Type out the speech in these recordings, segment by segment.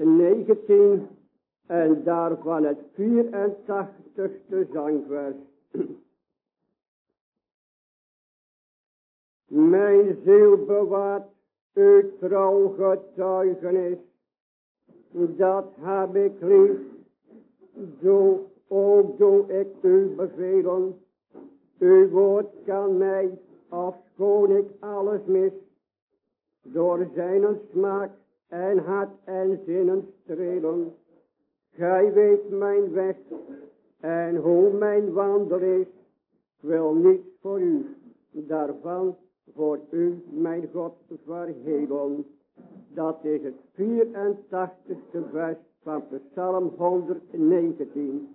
119 en daarvan het 84ste zangvers. Mijn ziel bewaart uw trouw getuigenis, dat heb ik lief, zo ook doe ik u bevelen. Uw woord kan mij, afschoon ik alles mis, door zijn smaak en hart en zinnen strelen. Gij weet mijn weg en hoe mijn wandel is. Ik wil niet voor u, daarvan voor u mijn God verhelen. Dat is het 84ste vers van Psalm 119.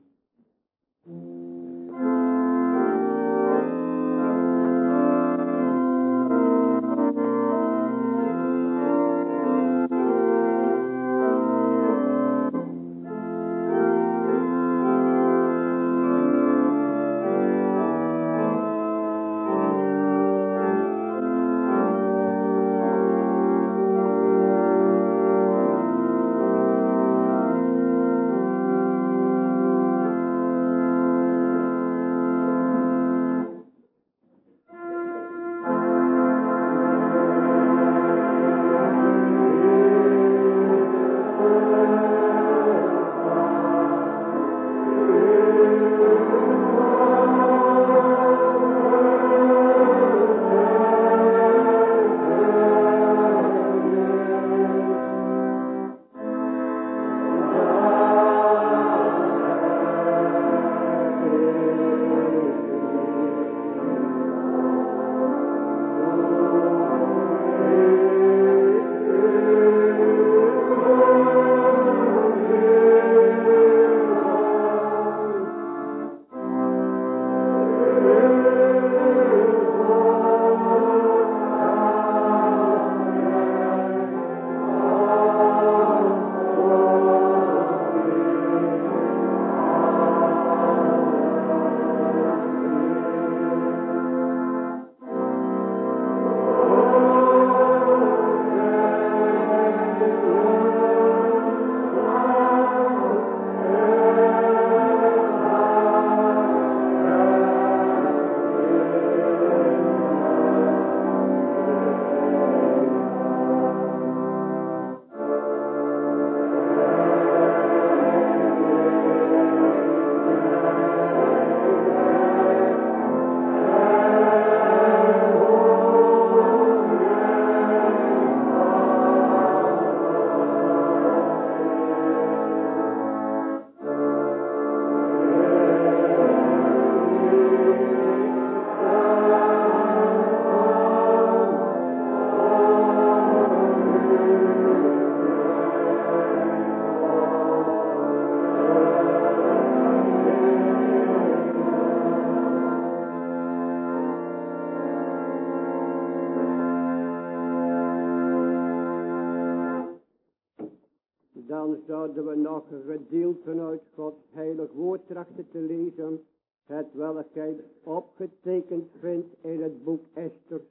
Zouden we nog een gedeelte uit Gods heilig woord trachten te lezen. Het welk hij opgetekend vindt in het boek Esther.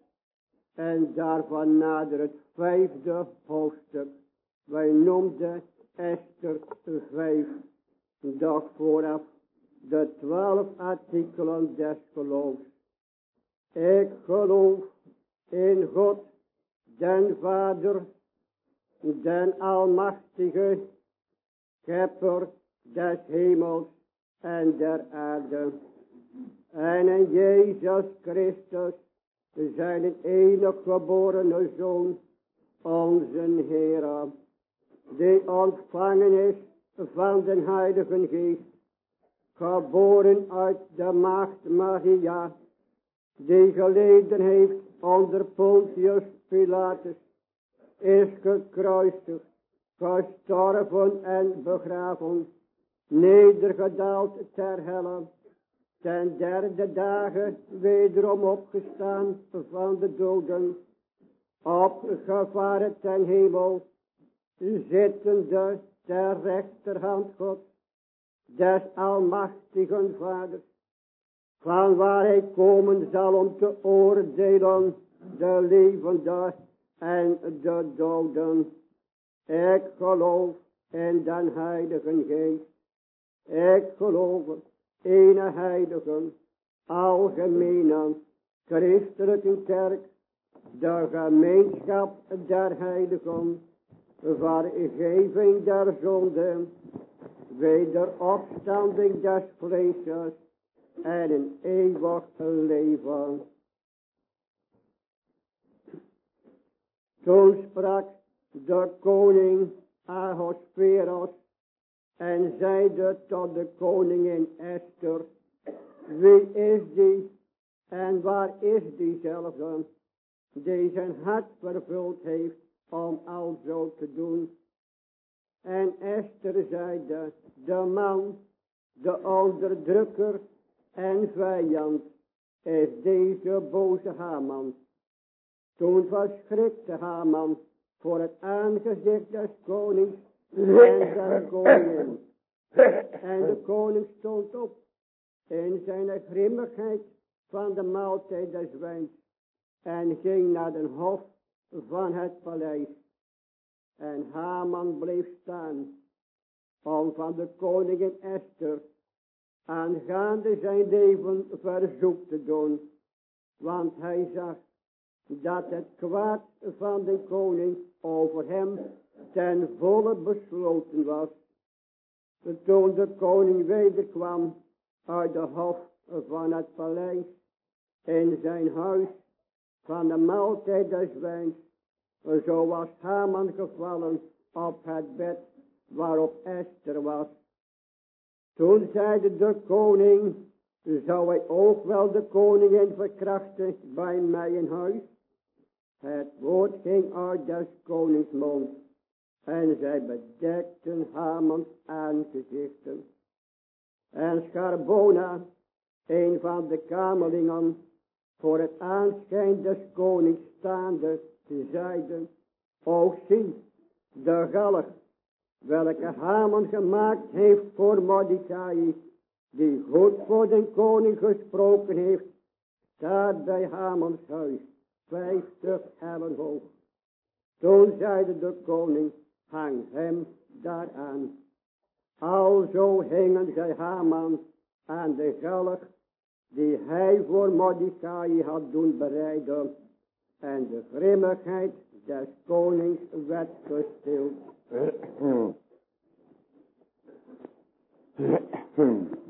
En daarvan nader het vijfde hoofdstuk. Wij noemden Esther 5. Doch vooraf de twaalf artikelen des geloofs. Ik geloof in God, den Vader, den Almachtige, Schepper des hemels en der aarde. En in Jezus Christus, zijn enig geborene Zoon, onze Heer, die ontvangen is van den Heilige Geest, geboren uit de maagd Maria, die geleden heeft onder Pontius Pilatus, is gekruisigd, gestorven en begraven, nedergedaald ter helle, ten derde dagen wederom opgestaan van de doden, opgevaren ten hemel, zittende ter rechterhand God, des almachtigen vaders, van waar hij komen zal om te oordelen de levenden en de doden. Ik geloof en den Heilige Geest. Ik geloof in een heilige, algemene, christelijke kerk, de gemeenschap der heiligen, vergeving der zonden, wederopstanding des vleesjes en een eeuwig leven. Toen sprak de koning Ahasveros en zeide tot de koningin Esther, wie is die en waar is diezelfde die zijn hart vervuld heeft om al zo te doen. En Esther zeide, de man, de onderdrukker en vijand is deze boze Haman. Toen verschrikte Haman voor het aangezicht des konings en der koningin. En de koning stond op in zijn grimmigheid van de maaltijd des wijns en ging naar de hof van het paleis. En Haman bleef staan om van de koningin Esther aangaande zijn leven verzoek te doen. Want hij zag dat het kwaad van de koning over hem ten volle besloten was. Toen de koning wederkwam uit de hof van het paleis in zijn huis van de maaltijd des wijns, zo was Haman gevallen op het bed waarop Esther was. Toen zeide de koning, zou hij ook wel de koningin verkrachten bij mij in huis? Het woord ging uit des konings mond en zij bedekten Hamans aangezichten. En Scharbona, een van de kamerlingen, voor het aanschijn des konings staande, zeiden, o zie, de galg, welke Haman gemaakt heeft voor Mordecai, die goed voor den koning gesproken heeft, staat bij Hamans huis, vijftig ellen hoog. Toen zeide de koning, hang hem daaraan. Alzo hingen zij Haman aan de galg die hij voor Mordecai had doen bereiden. En de grimmigheid des konings werd gestild.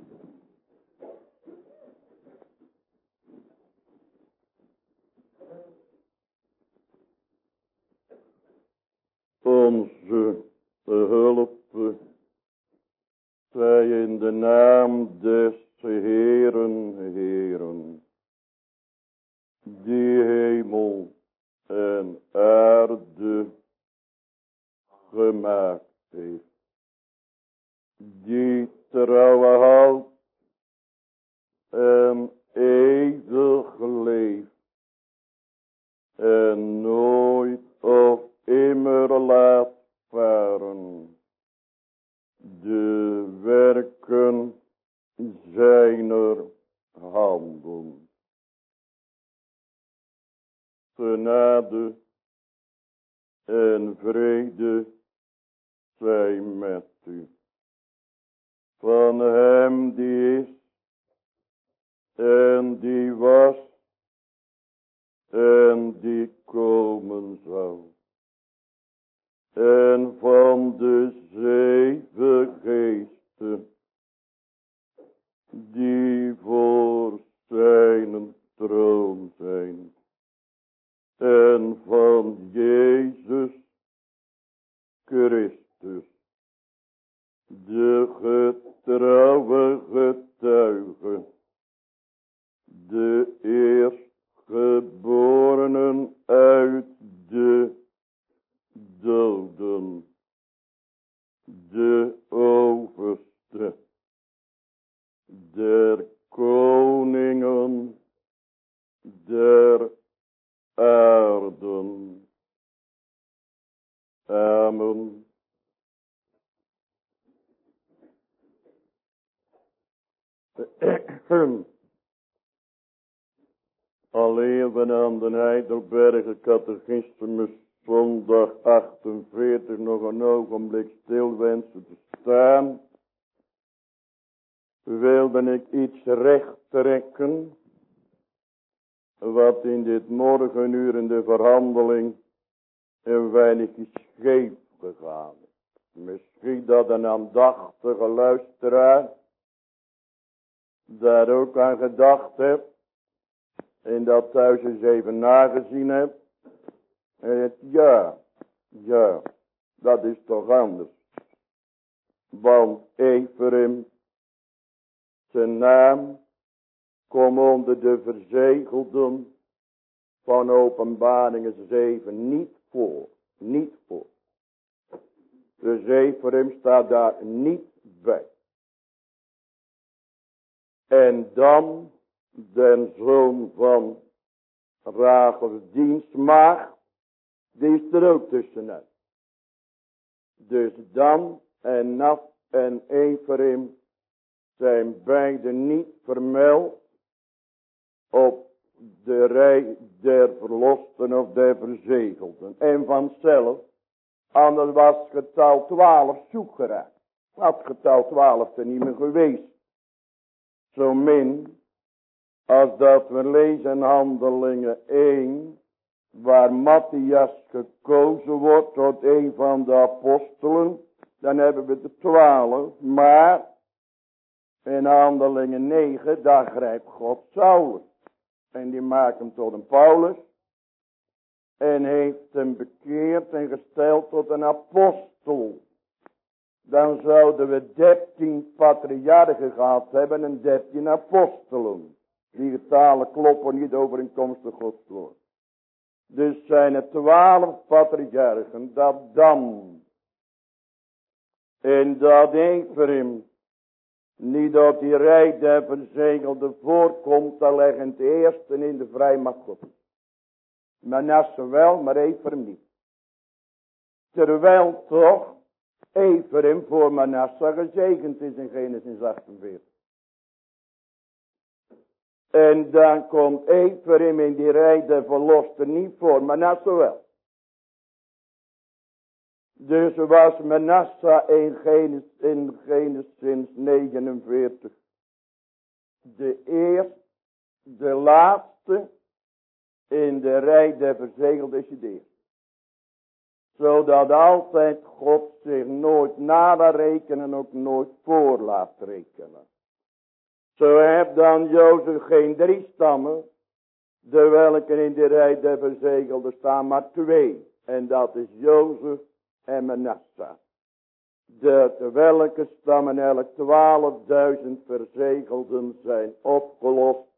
Onze hulp zij in de naam des Heeren, Heeren, die hemel en aarde gemaakt heeft, die trouwe houdt en eeuwig leeft en nooit of immer laat varen de werken zijner handen. Genade en vrede zij met u. Van hem die is en die was en die komen zal. En van de zeven geesten die voor zijn troon zijn. En van Jezus Christus, de getrouwe getuige, de eerstgeborenen uit de doden, de overste der koningen der aarden. Amen. Alleen we aan de Heidelbergen catechismus zondag 48 nog een ogenblik stil wensen te staan, wilde ik iets recht trekken, wat in dit morgenuur in de verhandeling een weinig scheef gegaan is. Misschien dat een aandachtige luisteraar daar ook gedacht hebt. En dat thuis eens even nagezien hebt. En het, ja, ja, dat is toch anders. Want Ephraim, zijn naam, komt onder de verzegelden van openbaringen 7 niet voor. Niet voor. Dus Ephraim staat daar niet bij. En dan den zoon van Rachel dienstmaag, die is er ook tussenuit. Dus dan en Naf en Ephraim zijn beide niet vermeld op de rij der verlosten of der verzegelden. En vanzelf, anders was getal 12 zoek geraakt. Had getal 12 er niet meer geweest. Zo min als dat we lezen in handelingen 1, waar Matthias gekozen wordt tot een van de apostelen, dan hebben we de twaalf, maar in handelingen 9, daar grijpt God Saulus. En die maakt hem tot een Paulus. En heeft hem bekeerd en gesteld tot een apostel. Dan zouden we dertien patriarchen gehad hebben en dertien apostelen. Die getalen kloppen niet over een komstig godswoord. Dus zijn er twaalf patriarchen dat dan. En dat Ephraim niet dat die rij der verzegelde voorkomt, dan leggen het eerste in de vrijmacht God. Manasse wel, maar Ephraim niet. Terwijl toch Ephraim voor Manasse gezegend is in Genesis 48. En dan komt Ephraim in die rij der verlosten niet voor, Manasse wel. Dus was Manasseh in Genesis, in Genesis 49 de eerste, de laatste in de rij der verzegelde judeeën. Zodat altijd God zich nooit laat rekenen, ook nooit voor laat rekenen. Zo heb dan Jozef geen drie stammen, de welke in de rij der verzegelde staan, maar twee. En dat is Jozef en Manasseh. De welke stammen elk twaalfduizend verzegelden zijn opgelost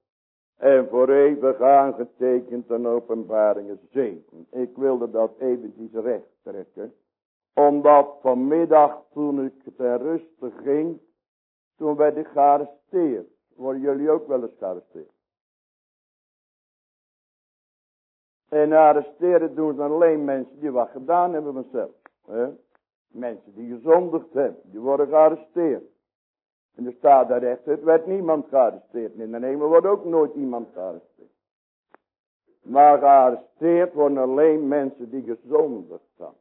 en voor eeuwig aangetekend in openbaringen 7. Ik wilde dat eventjes recht trekken. Omdat vanmiddag toen ik ter ruste ging, toen werd ik gearresteerd. Worden jullie ook wel eens gearresteerd? En arresteren doen ze alleen mensen die wat gedaan hebben vanzelf. Mensen die gezondigd hebben, die worden gearresteerd. En er staat daar echt, het werd niemand gearresteerd. In de hemel wordt ook nooit iemand gearresteerd. Maar gearresteerd worden alleen mensen die gezondigd zijn.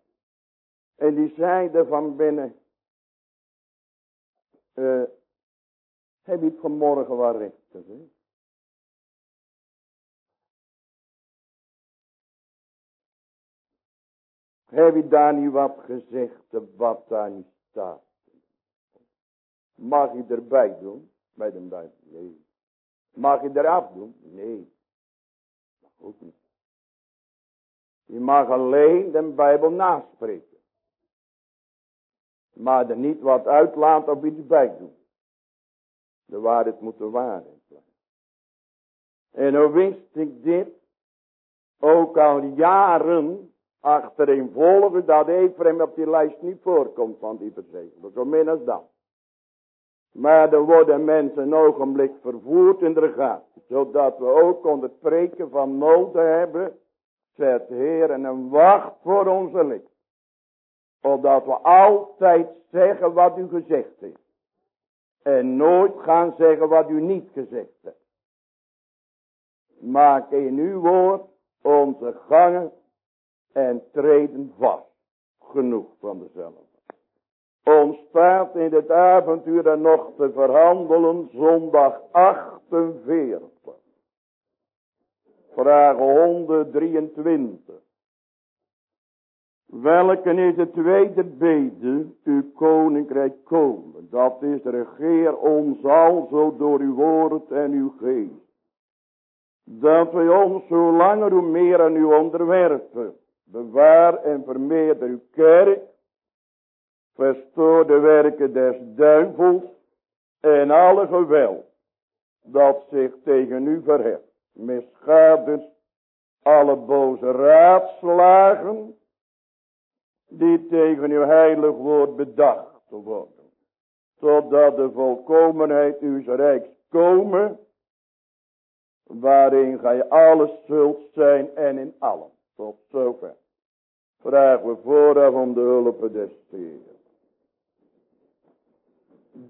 En die zeiden van binnen, uh, heb het vanmorgen wel recht gezien? Heb je daar niet wat gezegd wat daar niet staat? Mag je erbij doen? Bij de Bijbel? Nee. Mag je eraf doen? Nee. Dat ook niet. Je mag alleen de Bijbel naspreken. Maar er niet wat uitlaat of iets bij doen. De waarheid moet de waarheid blijven. En hoe wist ik dit? Ook al jaren achtereenvolgen dat Ephraim op die lijst niet voorkomt van die verzegelde. Zo min als dat. Maar er worden mensen een ogenblik vervoerd in de gaat. Zodat we ook onder het preken van noden hebben. Zet Heer en een wacht voor onze licht. Opdat we altijd zeggen wat u gezegd heeft. En nooit gaan zeggen wat u niet gezegd hebt. Maak in uw woord onze gangen en treden vast. Genoeg van dezelfde. Ons staat in dit avontuur dan nog te verhandelen zondag 48. Vraag 123. Welke is het tweede bede, uw koninkrijk komen. Dat is regeer ons al zo door uw woord en uw geest. Dat wij ons zo langer hoe meer aan u onderwerpen. Bewaar en vermeerder uw kerk. Verstoor de werken des duivels en alle geweld dat zich tegen u verheft. Misgaat alle boze raadslagen die tegen uw heilig woord bedacht worden. Totdat de volkomenheid uw rijks komen, waarin gij alles zult zijn en in allen. Tot zover. Vragen we vooraf om de hulp des Heeren.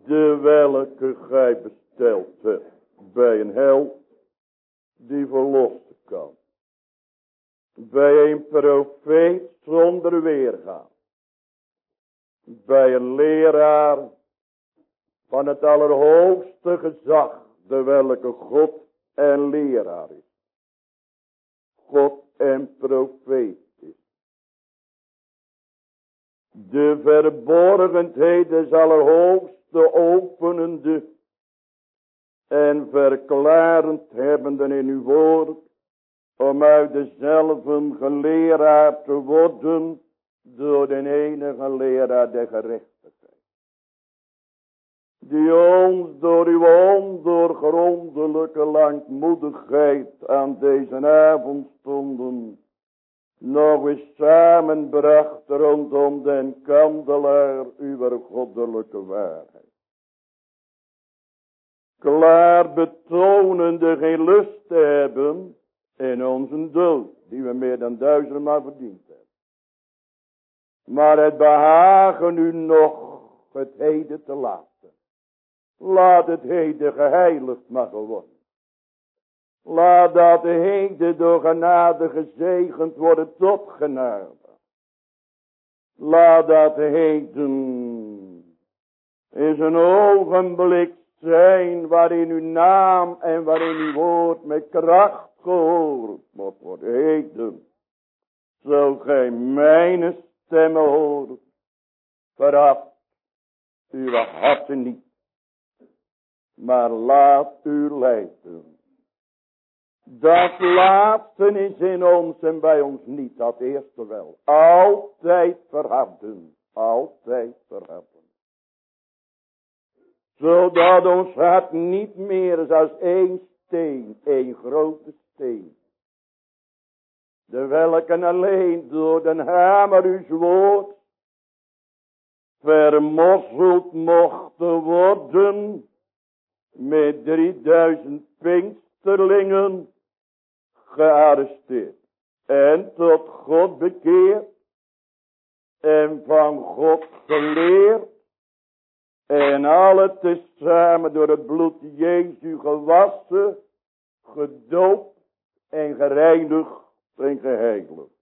De welke gij besteld hebt bij een held die verlossen kan bij een profeet zonder weergaan. Bij een leraar van het allerhoogste gezag, de welke God en leraar is. God en profeet. De verborgenheid des allerhoogste openende en verklarend hebbende in uw woord om uit dezelfde geleraar te worden door de enige leraar der gerechtigheid. Die ons door uw ondoorgrondelijke langmoedigheid aan deze avondstonden nog eens samenbracht rondom den kandelaar uw goddelijke waarheid. Klaar betonende geen lust te hebben in onze dood, die we meer dan duizendmaal verdiend hebben. Maar het behagen u nog het heden te laten. Laat het heden geheiligd mogen worden. Laat dat de heden door genade gezegend worden tot genade. Laat dat heden is een ogenblik zijn waarin uw naam en waarin uw woord met kracht gehoord moet worden. Heden, zo gij mijn stemmen hoort, veracht uw harten niet, maar laat u leiden. Dat laatste is in ons en bij ons niet, dat eerste wel. Altijd verharden, altijd verharden. Zodat ons hart niet meer is als één steen, één grote steen. De welke alleen door den hamer uw woord vermosseld mochten worden met 3000 pinksterlingen gearresteerd en tot God bekeerd. En van God geleerd. En alle tezamen door het bloed Jezus gewassen, gedoopt en gereinigd en geheiligd.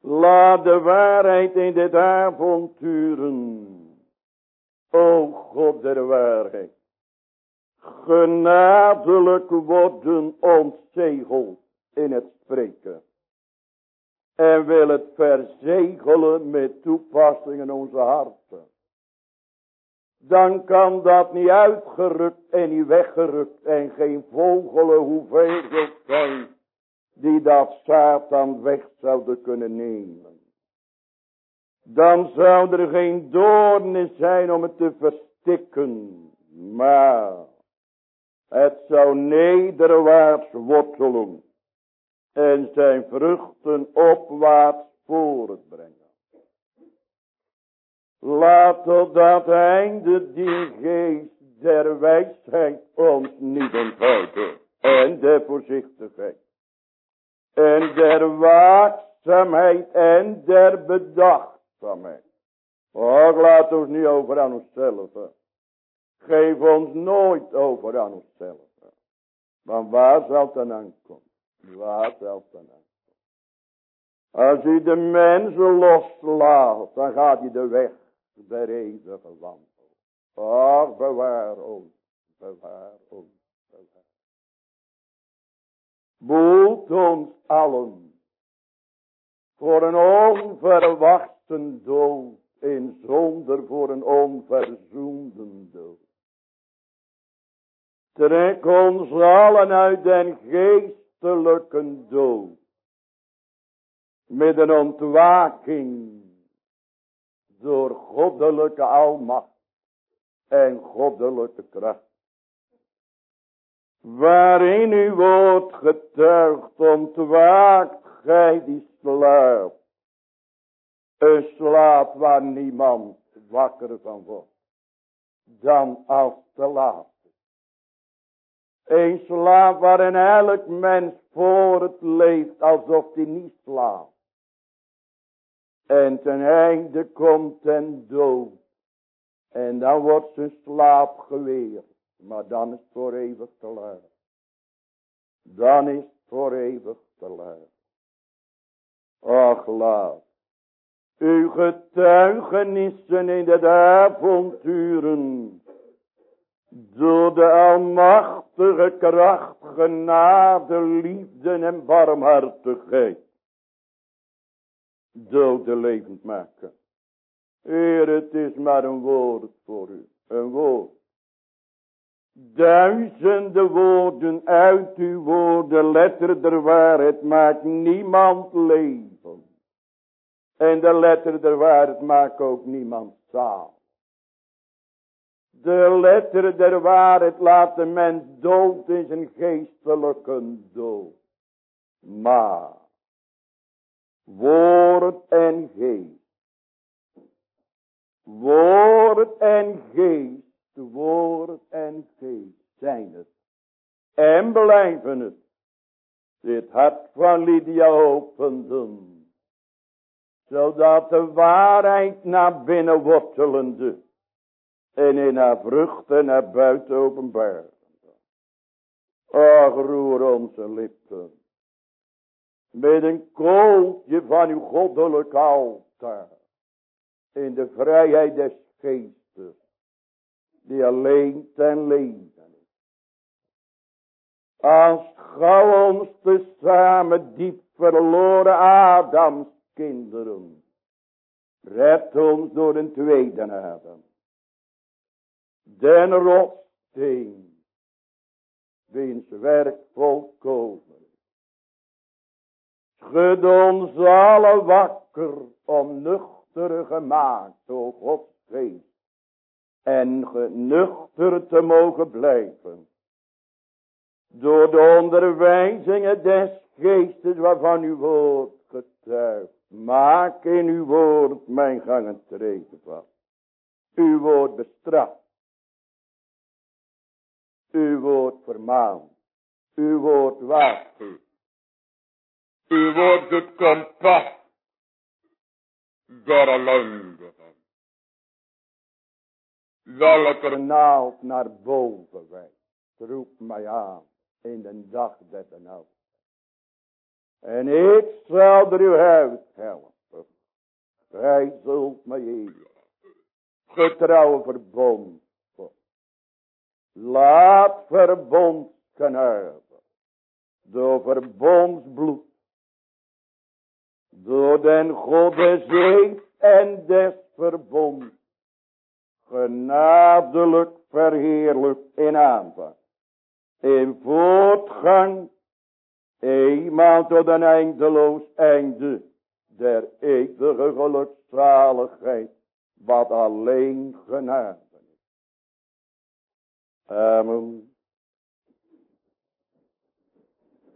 Laat de waarheid in dit avonturen, o God der waarheid, genadelijk worden ontzegeld in het spreken. En wil het verzegelen met toepassing in onze harten dan kan dat niet uitgerukt en niet weggerukt en geen vogelen hoeveel zijn die dat Satan weg zouden kunnen nemen. Dan zou er geen doornen zijn om het te verstikken, maar het zou nederwaarts wortelen en zijn vruchten opwaarts voortbrengen. Laat tot dat einde die geest der wijsheid ons niet onthouden. En der voorzichtigheid. En der waakzaamheid en der bedachtzaamheid. Och, laat ons niet over aan onszelf. Geef ons nooit over aan onszelf. Want waar zal het dan aankomen? Waar zal het dan aankomen? Als u de mensen loslaat, dan gaat hij de weg der eeuwige wandel. Ach, bewaar ons, bewaar ons, bewaar. Boelt ons allen voor een onverwachte dood in zonder voor een onverzoende dood. Trek ons allen uit den geestelijke dood. Met een ontwaking door goddelijke almacht en goddelijke kracht. Waarin u wordt getuigd, ontwaakt gij die slaapt. Een slaap waar niemand wakker van wordt. Dan als te laat. Een slaap waarin elk mens voor het leeft alsof hij niet slaapt. En ten einde komt ten dood. En dan wordt zijn slaap geweerd. Maar dan is het voor eeuwig te laat. Dan is het voor eeuwig te laat. Ach laat. Uw getuigenissen in de avonturen. Door de almachtige kracht, genade, liefde en barmhartigheid doden levend maken. Heer, het is maar een woord voor u. Een woord. Duizenden woorden uit uw woorden, letter der waarheid, maakt niemand leven. En de letter der waarheid maakt ook niemand zaal. De letter der waarheid laat de mens dood in zijn geestelijke dood. Maar Woord en geest. Woord en geest. Woord en geest zijn het. En blijven het. Dit hart van Lydia openden. Zodat de waarheid naar binnen wortelende. En in haar vruchten naar buiten openbaar. Ach, roer onze lippen met een kooltje van uw goddelijk altaar. In de vrijheid des geestes. Die alleen ten leven is. Gauw ons tezamen diep verloren Adams kinderen. Red ons door een tweede Adam. Den rotsteen. Wiens werk volkomen Schud ons alle wakker om nuchter gemaakt, o Gods geest. En genuchter te mogen blijven. Door de onderwijzingen des geestes waarvan uw woord getuigt. Maak in uw woord mijn gangen treden vast. Uw woord bestraft. Uw woord vermaant. Uw woord waarschuwt. U wordt het kompas door ellendigen. Welke naald naar boven wijst, roept mij aan in de dag der nacht. En ik zal er u helpen. Gij zult mij eeuwig getrouwe verbond. Laat verbond genuigen. Door verbondsbloed door den God des en des verbond, genadelijk verheerlijk in aanvang, in voortgang, eenmaal tot een eindeloos einde, der eeuwige gelukzaligheid, wat alleen genade. Amen.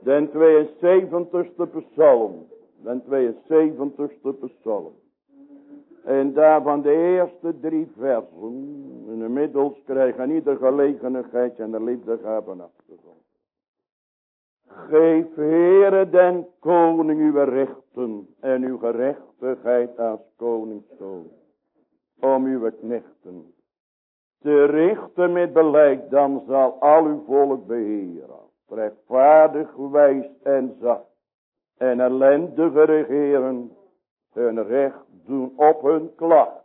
Den 72ste psalm den 72ste psalm. En daarvan de eerste drie versen. In de middels krijgen ieder gelegenheid en de liefde hebben achtergrond. Geef Heere den koning uw rechten en uw gerechtigheid als koningszoon. Om uw knechten te richten met beleid, dan zal al uw volk beheren. Rechtvaardig, wijs en zacht En ellendige regeren hun recht doen op hun klacht.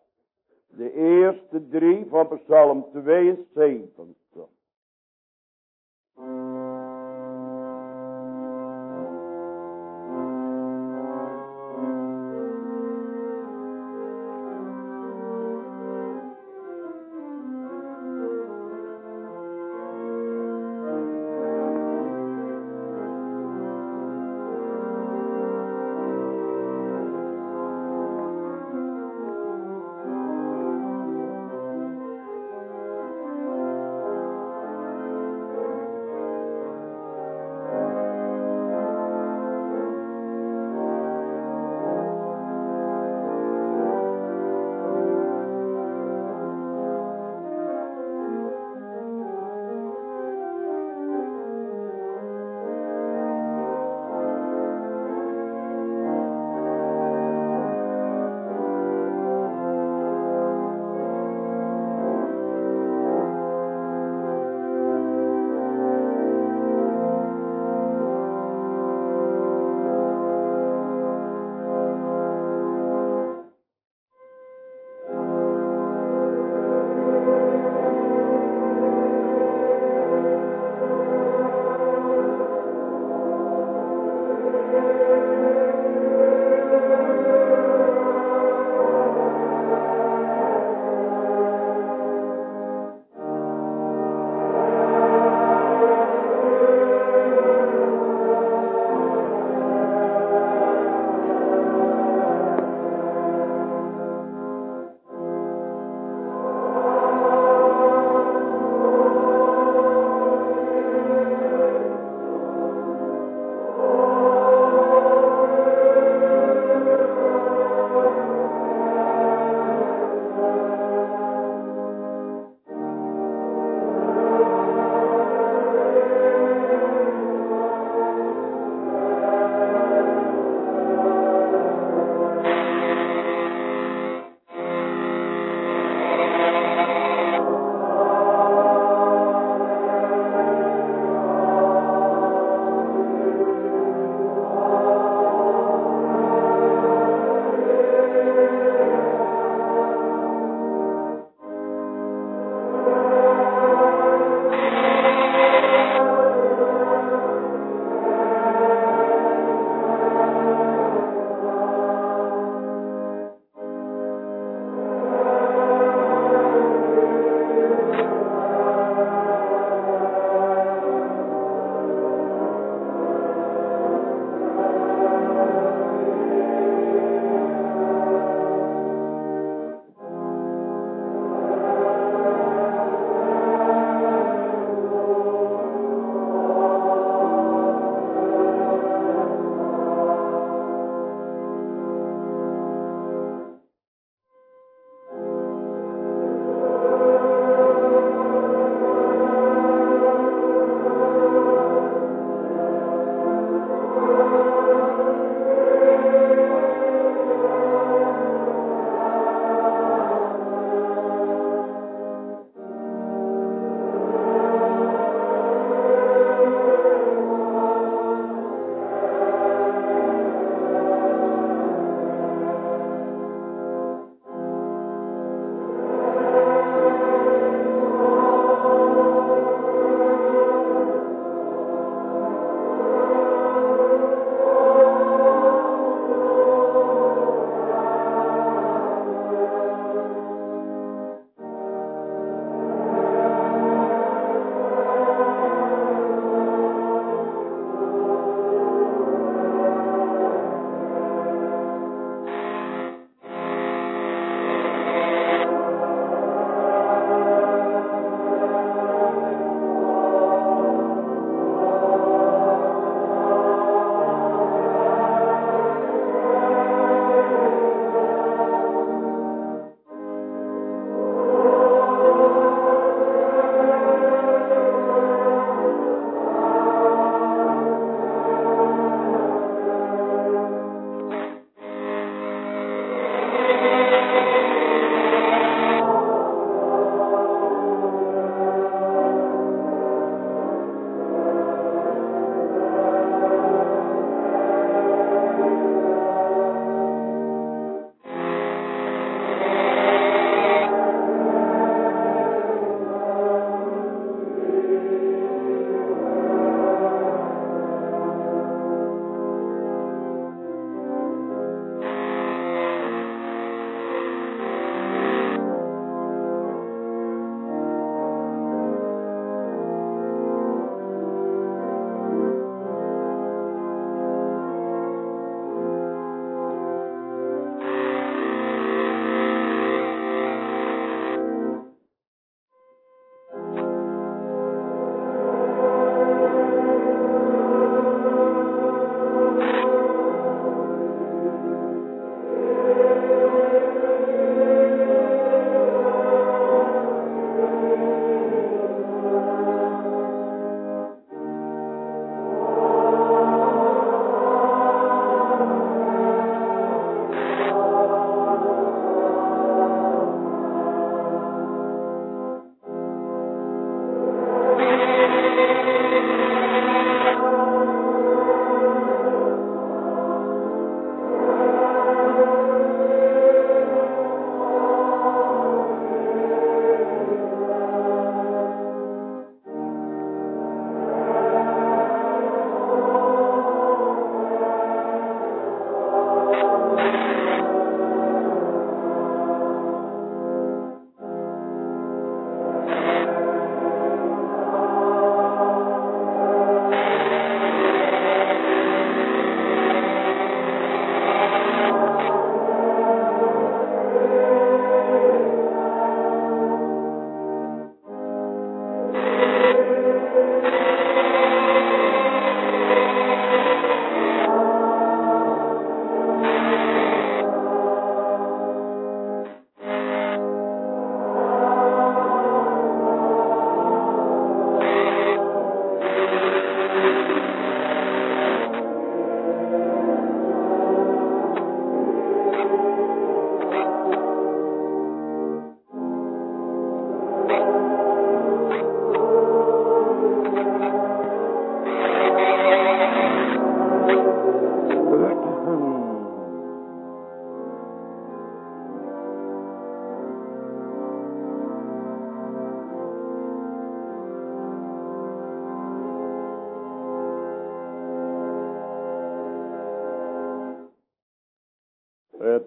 De eerste drie van Psalm 72.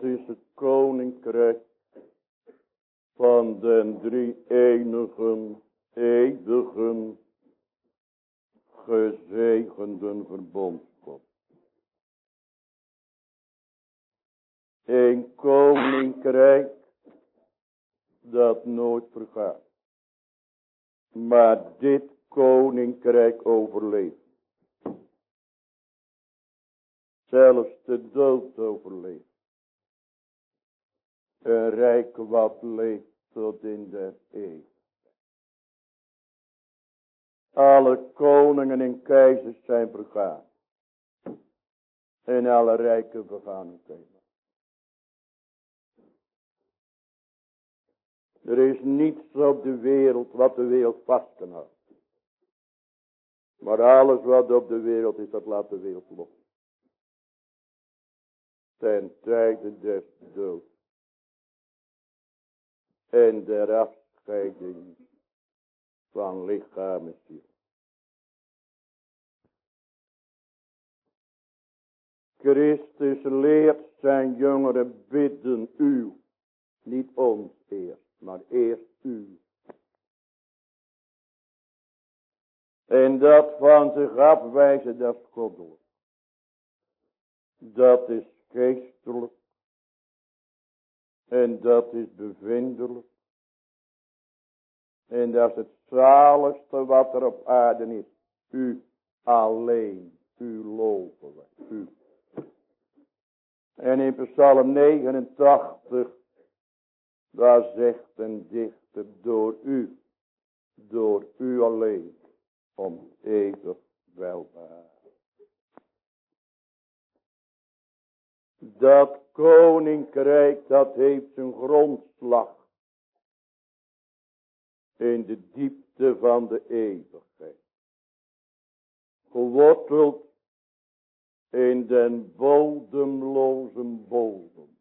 Is het koninkrijk van den drie enigen, eeuwigen, gezegenden verbondskop. Een koninkrijk dat nooit vergaat. Maar dit koninkrijk overleeft. Zelfs de dood overleeft. Een rijk wat leeft tot in de eeuw. Alle koningen en keizers zijn vergaan. En alle rijken vergaan. Er is niets op de wereld wat de wereld vast kan houden. Maar alles wat op de wereld is, dat laat de wereld los. Ten tijde des doods en der afscheiding van lichaam ziel. Christus leert zijn jongeren bidden u, niet ons eerst, maar eerst u. En dat van zich afwijzen, dat is goddelijk. Dat is geestelijk. En dat is bevindelijk. En dat is het zaligste wat er op aarde is. U alleen. U loven wij. U. En in Psalm 89. Daar zegt een dichter. Door u. Door u alleen. Om eeuwig welbaar. Dat koninkrijk dat heeft zijn grondslag. In de diepte van de eeuwigheid. Geworteld in den bodemloze bodem.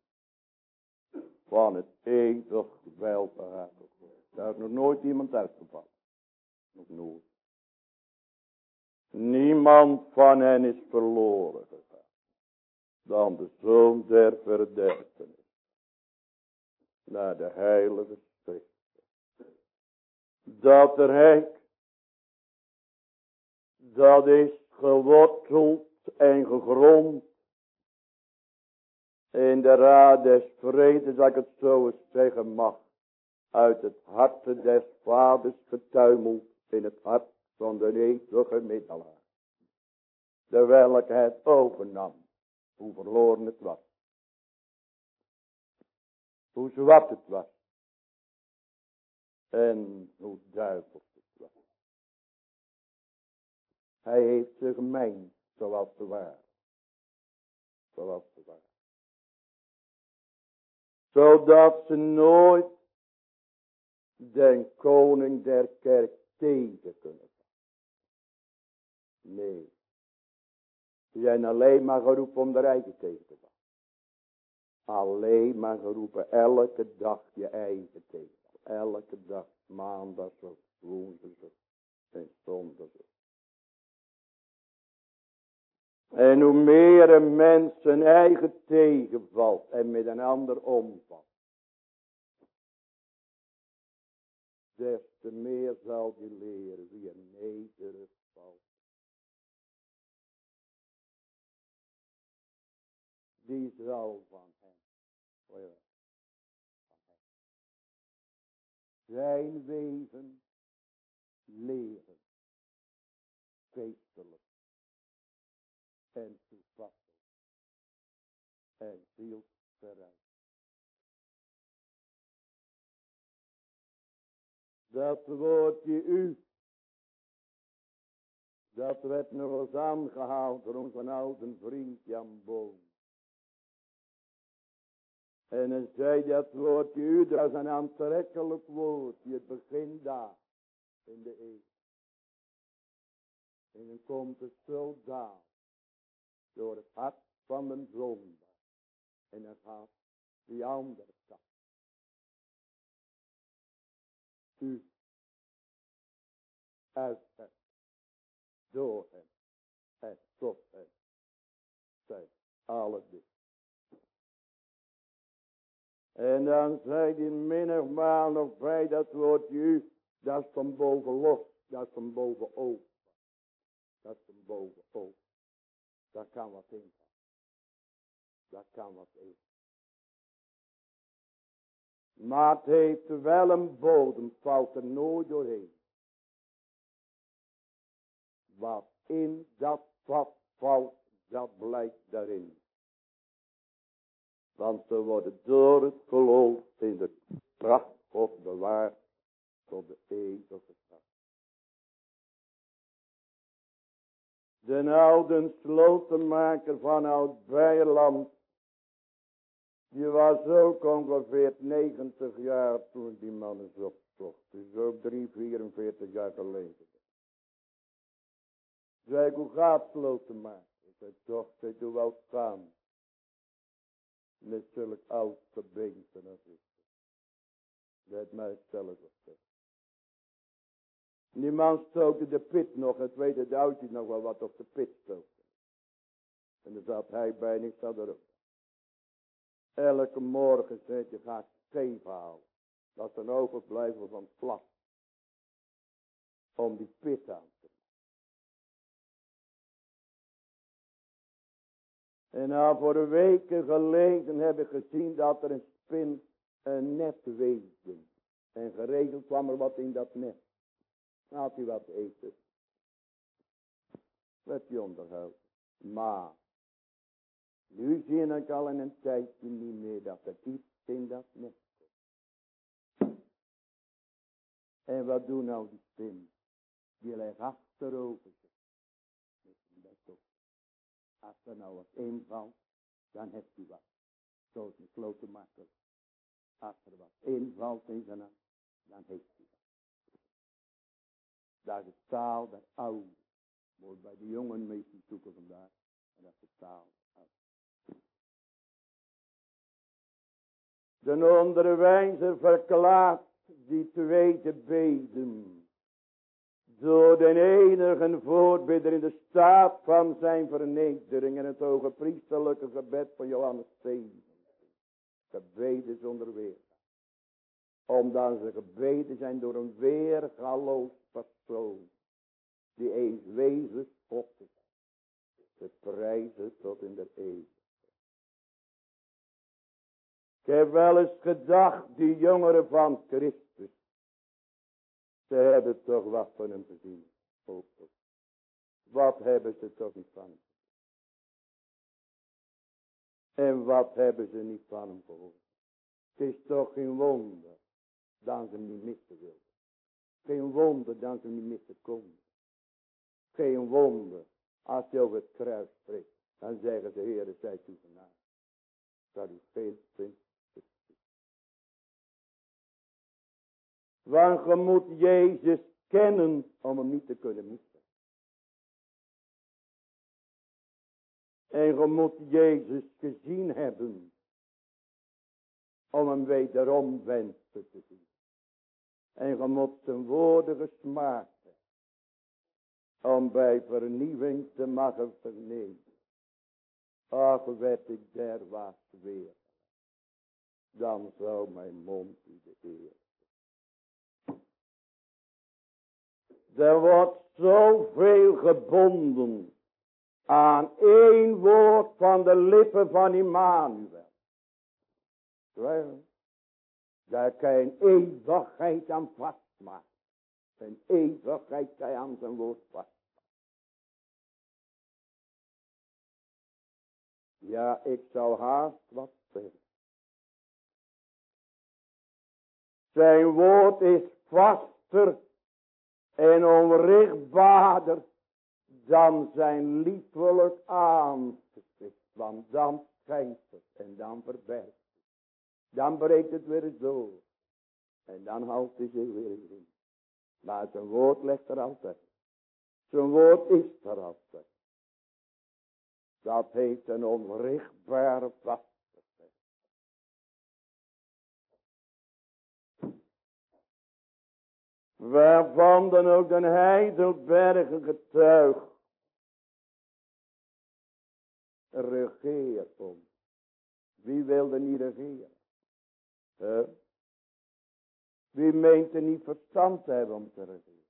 Van het eeuwig welbehagen. Daar is nog nooit iemand uitgevallen. Nog nooit. Niemand van hen is verloren dan de zoon der verderfenis. Naar de heilige schrift. Dat rijk, dat is geworteld en gegrond in de raad des vredes, dat ik het zo eens zeggen mag, uit het hart des vaders getuimeld in het hart van de eeuwige middelaar. De welke het overnam hoe verloren het was. Hoe zwart het was. En hoe duivels het was. Hij heeft zich gemengd zoals ze waren. Zoals ze waren. Zodat ze nooit den koning der kerk tegen kunnen. Nee. Ze zijn alleen maar geroepen om de rijken tegen te gaan. Alleen maar geroepen elke dag je eigen tegen. Elke dag, maandag of woensdag en zondag. En hoe meer een mens zijn eigen tegenvalt en met een ander omvalt. Des te meer zal hij leren wie een nederig die van hem. Zijn wezen leren. Geestelijk. En toepasselijk. En zielsverruimd. Dat woordje u. Dat werd nog eens aangehaald door onze oude vriend Jan Boom. En dan zei dat woord u, dat is een aantrekkelijk woord. Je begint daar in de eeuw. En dan komt het zo daar. Door het hart van de zonde. En dan gaat die andere kant. U. Uit hem. Door hem. En tot hem. Zijn alle dingen. En dan zei hij minigmaal nog bij dat woord u, dat is van boven los, dat is van boven open. Dat is van boven open. Daar kan wat in. Daar kan wat in. Maar het heeft wel een bodem, valt er nooit doorheen. Wat in dat vat valt, dat blijkt daarin. Want ze worden door het geloof in de kracht God bewaard tot de eeuwige kracht. De oude slotenmaker van oud Beierland, die was ook ongeveer 90 jaar toen die man is opgezocht. Dus ook 3, 44 jaar geleden. Zei ik, hoe gaat slotenmaker? Ik zei, toch, ik doe wel gaan met zulk oud gebeente als ik. Dat mij zelf gezegd. Die man stookte de pit nog, het weet het oudje nog wel wat op de pit stookte. En dan zat hij bij en ik zat erop. Elke morgen zei je, ga scheef halen. Dat is een overblijven van plat. Om die pit aan te En nou voor een weken geleden heb ik gezien dat er een spin een net weesde. En geregeld kwam er wat in dat net. Had hij wat eten. Werd hij onderhouden. Maar. Nu zie ik al in een tijdje niet meer dat er iets in dat net komt. En wat doen nou die spin? Die legt achterover. Als er nou wat invalt, dan heeft hij wat. Zo is een klote makkelijk. Als er wat invalt in zijn hand, dan heeft hij wat. Dat is taal der oude. Wordt bij de jongen meestal zoeken vandaag. En dat is de taal oude. De onderwijzer verklaart die tweede beden door de enige voorbidder in de staat van zijn vernedering en het hoge priesterlijke gebed van Johannes 7. Gebeden zonder weer. Omdat ze gebeden zijn door een weergaloos persoon. Die eens wezen God is. Te prijzen tot in de eeuw. Ik heb wel eens gedacht, die jongeren van Christus. Ze hebben toch wat van hem gezien. Wat hebben ze toch niet van hem En wat hebben ze niet van hem gehoord. Het is toch geen wonder dat ze hem niet missen wilden. Geen wonder dat ze hem niet missen konden. Geen wonder als je over het kruis spreekt. Dan zeggen ze, Heer, zij toe vandaag. Dat u veel vindt Want je moet Jezus kennen om hem niet te kunnen missen. En je moet Jezus gezien hebben. Om hem wederom wensen te zien. En je moet zijn woorden gesmaken. Om bij vernieuwing te mogen vernemen. Ach, werd ik der weer. Dan zou mijn mond u de eer. Er wordt zoveel gebonden aan één woord van de lippen van Immanuel. Wel, daar kan je een eeuwigheid aan vastmaken. Een eeuwigheid kan je aan zijn woord vastmaken. Ja, ik zou haast wat zeggen. Zijn woord is vaster en onrichtbaarder dan zijn liefelijk aangezicht. Want dan schijnt het en dan verbergt het. Dan breekt het weer door. En dan houdt hij zich weer in. Maar zijn woord ligt er altijd. Zijn woord is er altijd. Dat heet een onrichtbare vastigheid. Waarvan dan ook de heidelbergen getuigt. Regeert om. Wie wilde niet regeren? Wie meent er niet verstand te hebben om te regeren?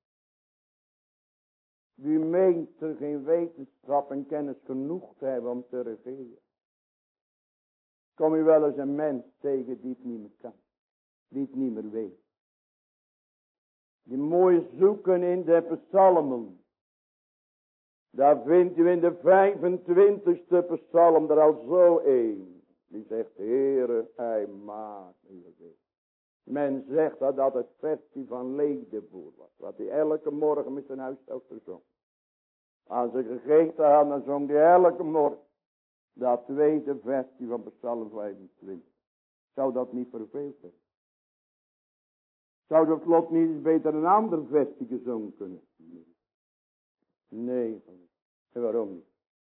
Wie meent er geen wetenschap en kennis genoeg te hebben om te regeren? Kom je wel eens een mens tegen die het niet meer kan. Die het niet meer weet. Die mooi zoeken in de psalmen. Daar vindt u in de 25ste psalm er al zo een. Die zegt, Heere, hij maakt. Men zegt dat dat het versie van Ledevoer was. Wat hij elke morgen met zijn huishouden zong. Als ze gegeten hadden, dan zong hij elke morgen. Dat tweede versie van Psalm 25. Zou dat niet verveeld zijn? Zou dat lot niet eens beter een ander versie gezongen kunnen? Nee. En waarom niet?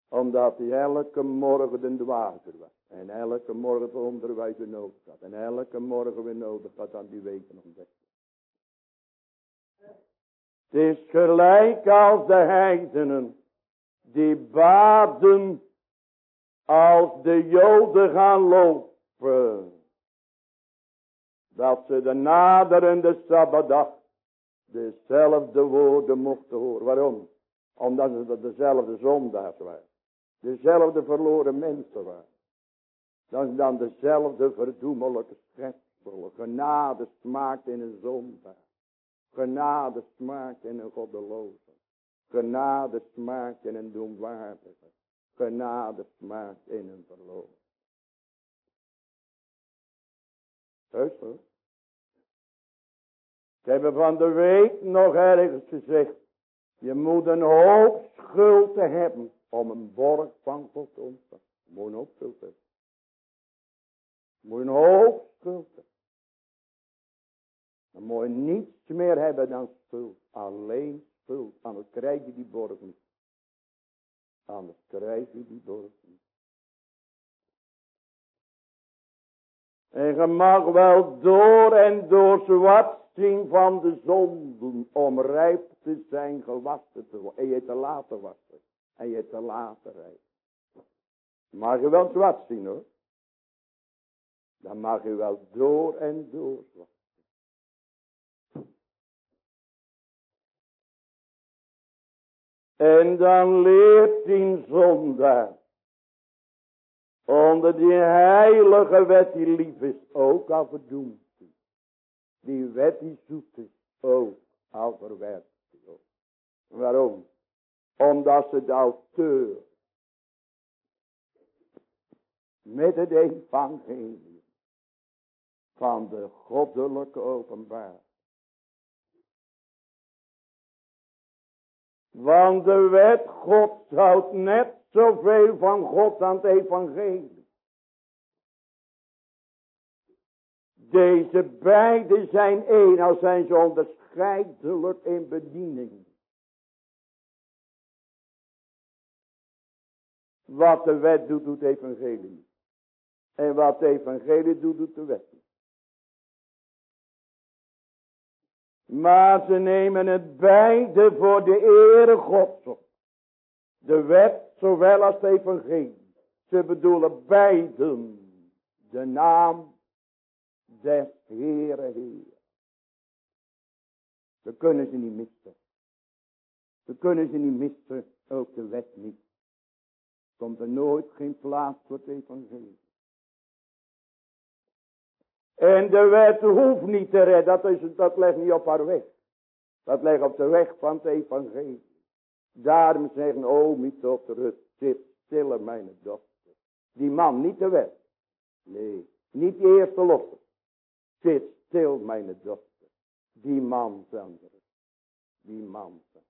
Omdat hij elke morgen de dwazer was. En elke morgen het onderwijs weer nodig had. En elke morgen weer nodig had aan die weken ontdekken. Het is gelijk als de heidenen. Die baden als de joden gaan lopen. Dat ze de naderende Sabbatdag dezelfde woorden mochten horen. Waarom? Omdat ze dezelfde zondaars waren. Dezelfde verloren mensen waren. Dat is dan dezelfde verdoemelijke schepsel. Genade smaakt in een zondaar. Genade smaakt in een goddeloze. Genade smaakt in een doenwaardige. Genade smaakt in een verloren. Heus hoor. Ik heb van de week nog ergens gezegd. Je moet een hoop schuld te hebben om een borg van God te ontvangen. Moet een hoop schuld hebben. Moet een hoop schuld hebben. Dan moet je niets meer hebben dan schuld. Alleen schuld. Anders krijg je die borg niet. Anders krijg je die borg niet. En je mag wel door en door zwart zien van de zonden om rijp te zijn gewassen te worden. En je te laten wassen. En je te laten rijpen. Mag je wel zwart zien hoor. Dan mag je wel door en door zwart. En dan leert die zondaar. Onder die heilige wet die lief is. Ook al verdoemd Die wet die zoet is. Ook al verwerkt Waarom? Omdat ze de auteur. Met het evangelie. Van de goddelijke openbaar. Want de wet God houdt net zoveel van God aan het evangelie. Deze beide zijn één, al zijn ze onderscheidelijk in bediening. Wat de wet doet, doet het evangelie. En wat de evangelie doet, doet de wet. Maar ze nemen het beide voor de ere Gods op. De wet zowel als de evangelie. Ze bedoelen beiden de naam des Heere Heer. We kunnen ze niet missen. We kunnen ze niet missen, ook de wet niet. Komt er nooit geen plaats voor het evangelie. En de wet hoeft niet te redden. Dat, is, dat ligt niet op haar weg. Dat ligt op de weg van het evangelie. Daarom zeggen, o mijn dochter, zit stille mijn dochter. Die man, niet de wet. Nee, niet de eerste losse. Zit stil, mijn dochter. Die man zender. Die man zender.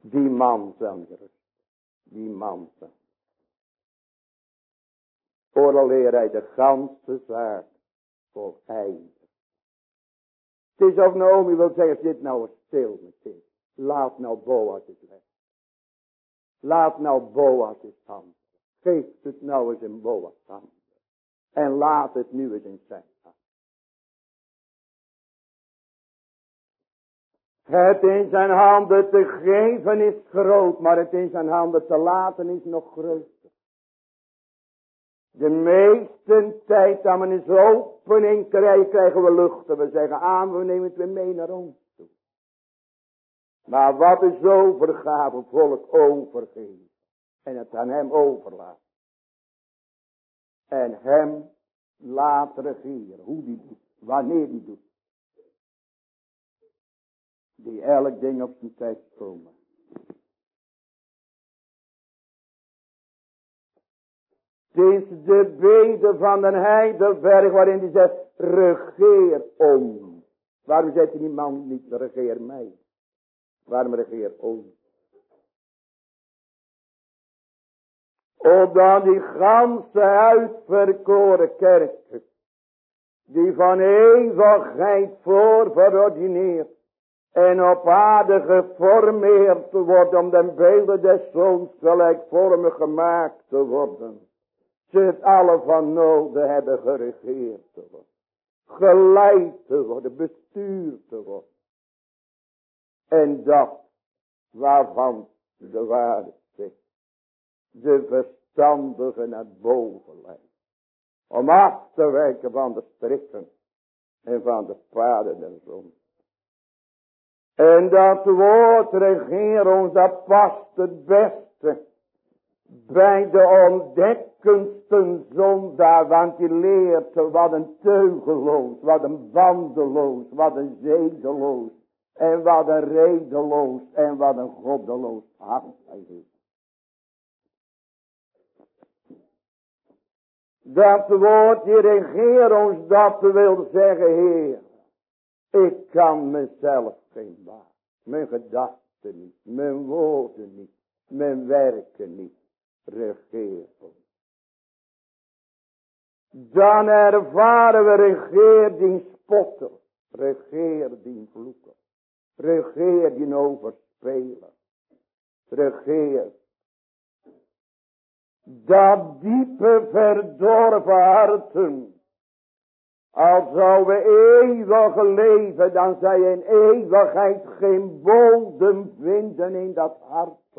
Die man zender. Die man zender. Ooraleer hij de ganse zaak voleindigt. Het is of Naomi wil zeggen, zit nou eens stil met dit. Laat nou Boas het weg. Laat nou Boas het hand. Geef het nou eens in Boas hand. En laat het nu eens in zijn hand. Het in zijn handen te geven is groot, maar het in zijn handen te laten is nog groter. De meeste tijd dat we een opening krijgen, krijgen we lucht. En we zeggen aan, we nemen het weer mee naar ons toe. Maar wat is overgave, volk overgeven. En het aan hem overlaten. En hem laten regeren. Hoe die doet. Wanneer die doet. Die elk ding op zijn tijd komen. Is de bede van de heidelberg waarin hij zegt, regeer om. Waarom zegt die man niet, regeer mij? Waarom regeer ons? Opdat die ganse uitverkoren kerk, die van eeuwigheid voor verordineerd en op aarde geformeerd wordt om de beelden des zoons gelijkvormig gemaakt te worden. Het alle van noden hebben geregeerd te worden. Geleid te worden, bestuurd te worden. En dat waarvan de waarde. De verstandige naar boven leidt. Om af te wijken van de strikken en van de paden en zon. En dat woord regeer ons, dat past het beste bij de ontdekkendste zondaar, want die leert wat een teugeloos, wat een wandeloos, wat een zedeloos, en wat een redeloos, en wat een goddeloos hart hij heeft. Dat woord die regeer ons, dat wil zeggen, Heer, ik kan mezelf geen baat. Mijn gedachten niet, mijn woorden niet, mijn werken niet. Regeer ons. Dan ervaren we regeer die spotter, regeer die vloeken, regeer die overspeler, regeer dat diepe verdorven harten als zou we eeuwig leven, dan je in eeuwigheid geen bodem vinden in dat harten.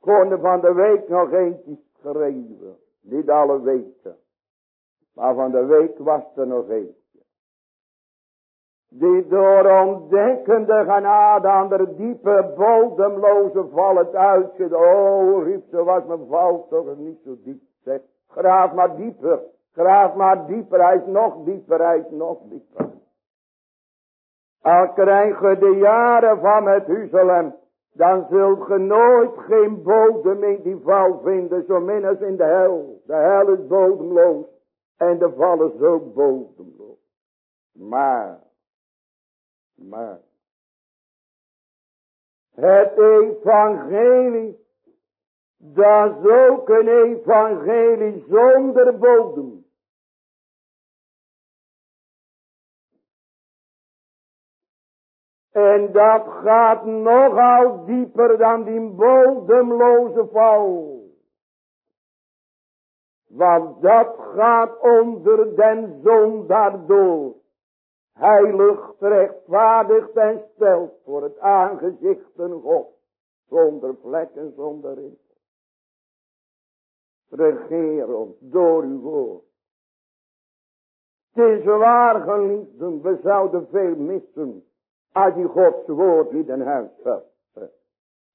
Konden van de week nog eentje schreeuwen. Niet alle weken. Maar van de week was er nog eentje. Die door ontdekkende genade aan de diepe bodemloze vallen uitzet. Oh, riep ze, was mijn val toch niet zo diep. Zeg, graaf maar dieper. Graaf maar dieper, hij is nog dieper, hij is nog dieper. Al krijgen de jaren van het Huzelem, dan zult ge nooit geen bodem in die val vinden, zo min als in de hel. De hel is bodemloos en de val is ook bodemloos. Maar, maar, het evangelie, dat is ook een evangelie zonder bodem. En dat gaat nogal dieper dan die bodemloze val. Want dat gaat onder den zondaar door. Heilig, rechtvaardig en stelt voor het aangezicht een God. Zonder vlek zonder rimpel. Regeer ons door uw woord. Het is waar geliefden, we zouden veel missen als je Gods woord niet in huis hebt.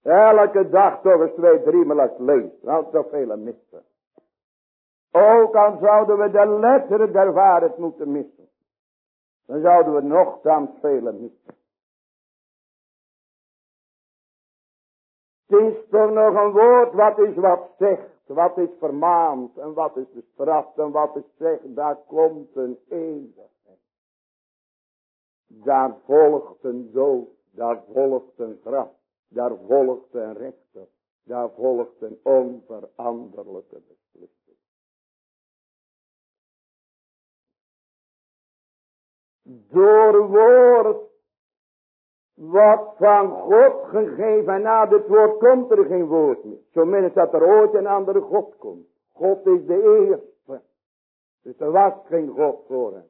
Elke dag toch eens twee, drie maal als leest. Nou, vele missen. Ook al zouden we de letteren der waarheid moeten missen. Dan zouden we nogthans vele missen. Het is toch nog een woord wat is wat zegt. Wat is vermaand en wat is bestraft en wat is zegt. Daar komt een eeuwig. Daar volgt een dood, daar volgt een graf. Daar volgt een rechter. Daar volgt een onveranderlijke beslissing. Door woord wat van God gegeven en na dit woord komt er geen woord meer. Zo min dat er ooit een andere God komt. God is de eerste. Dus er was geen God voor hem.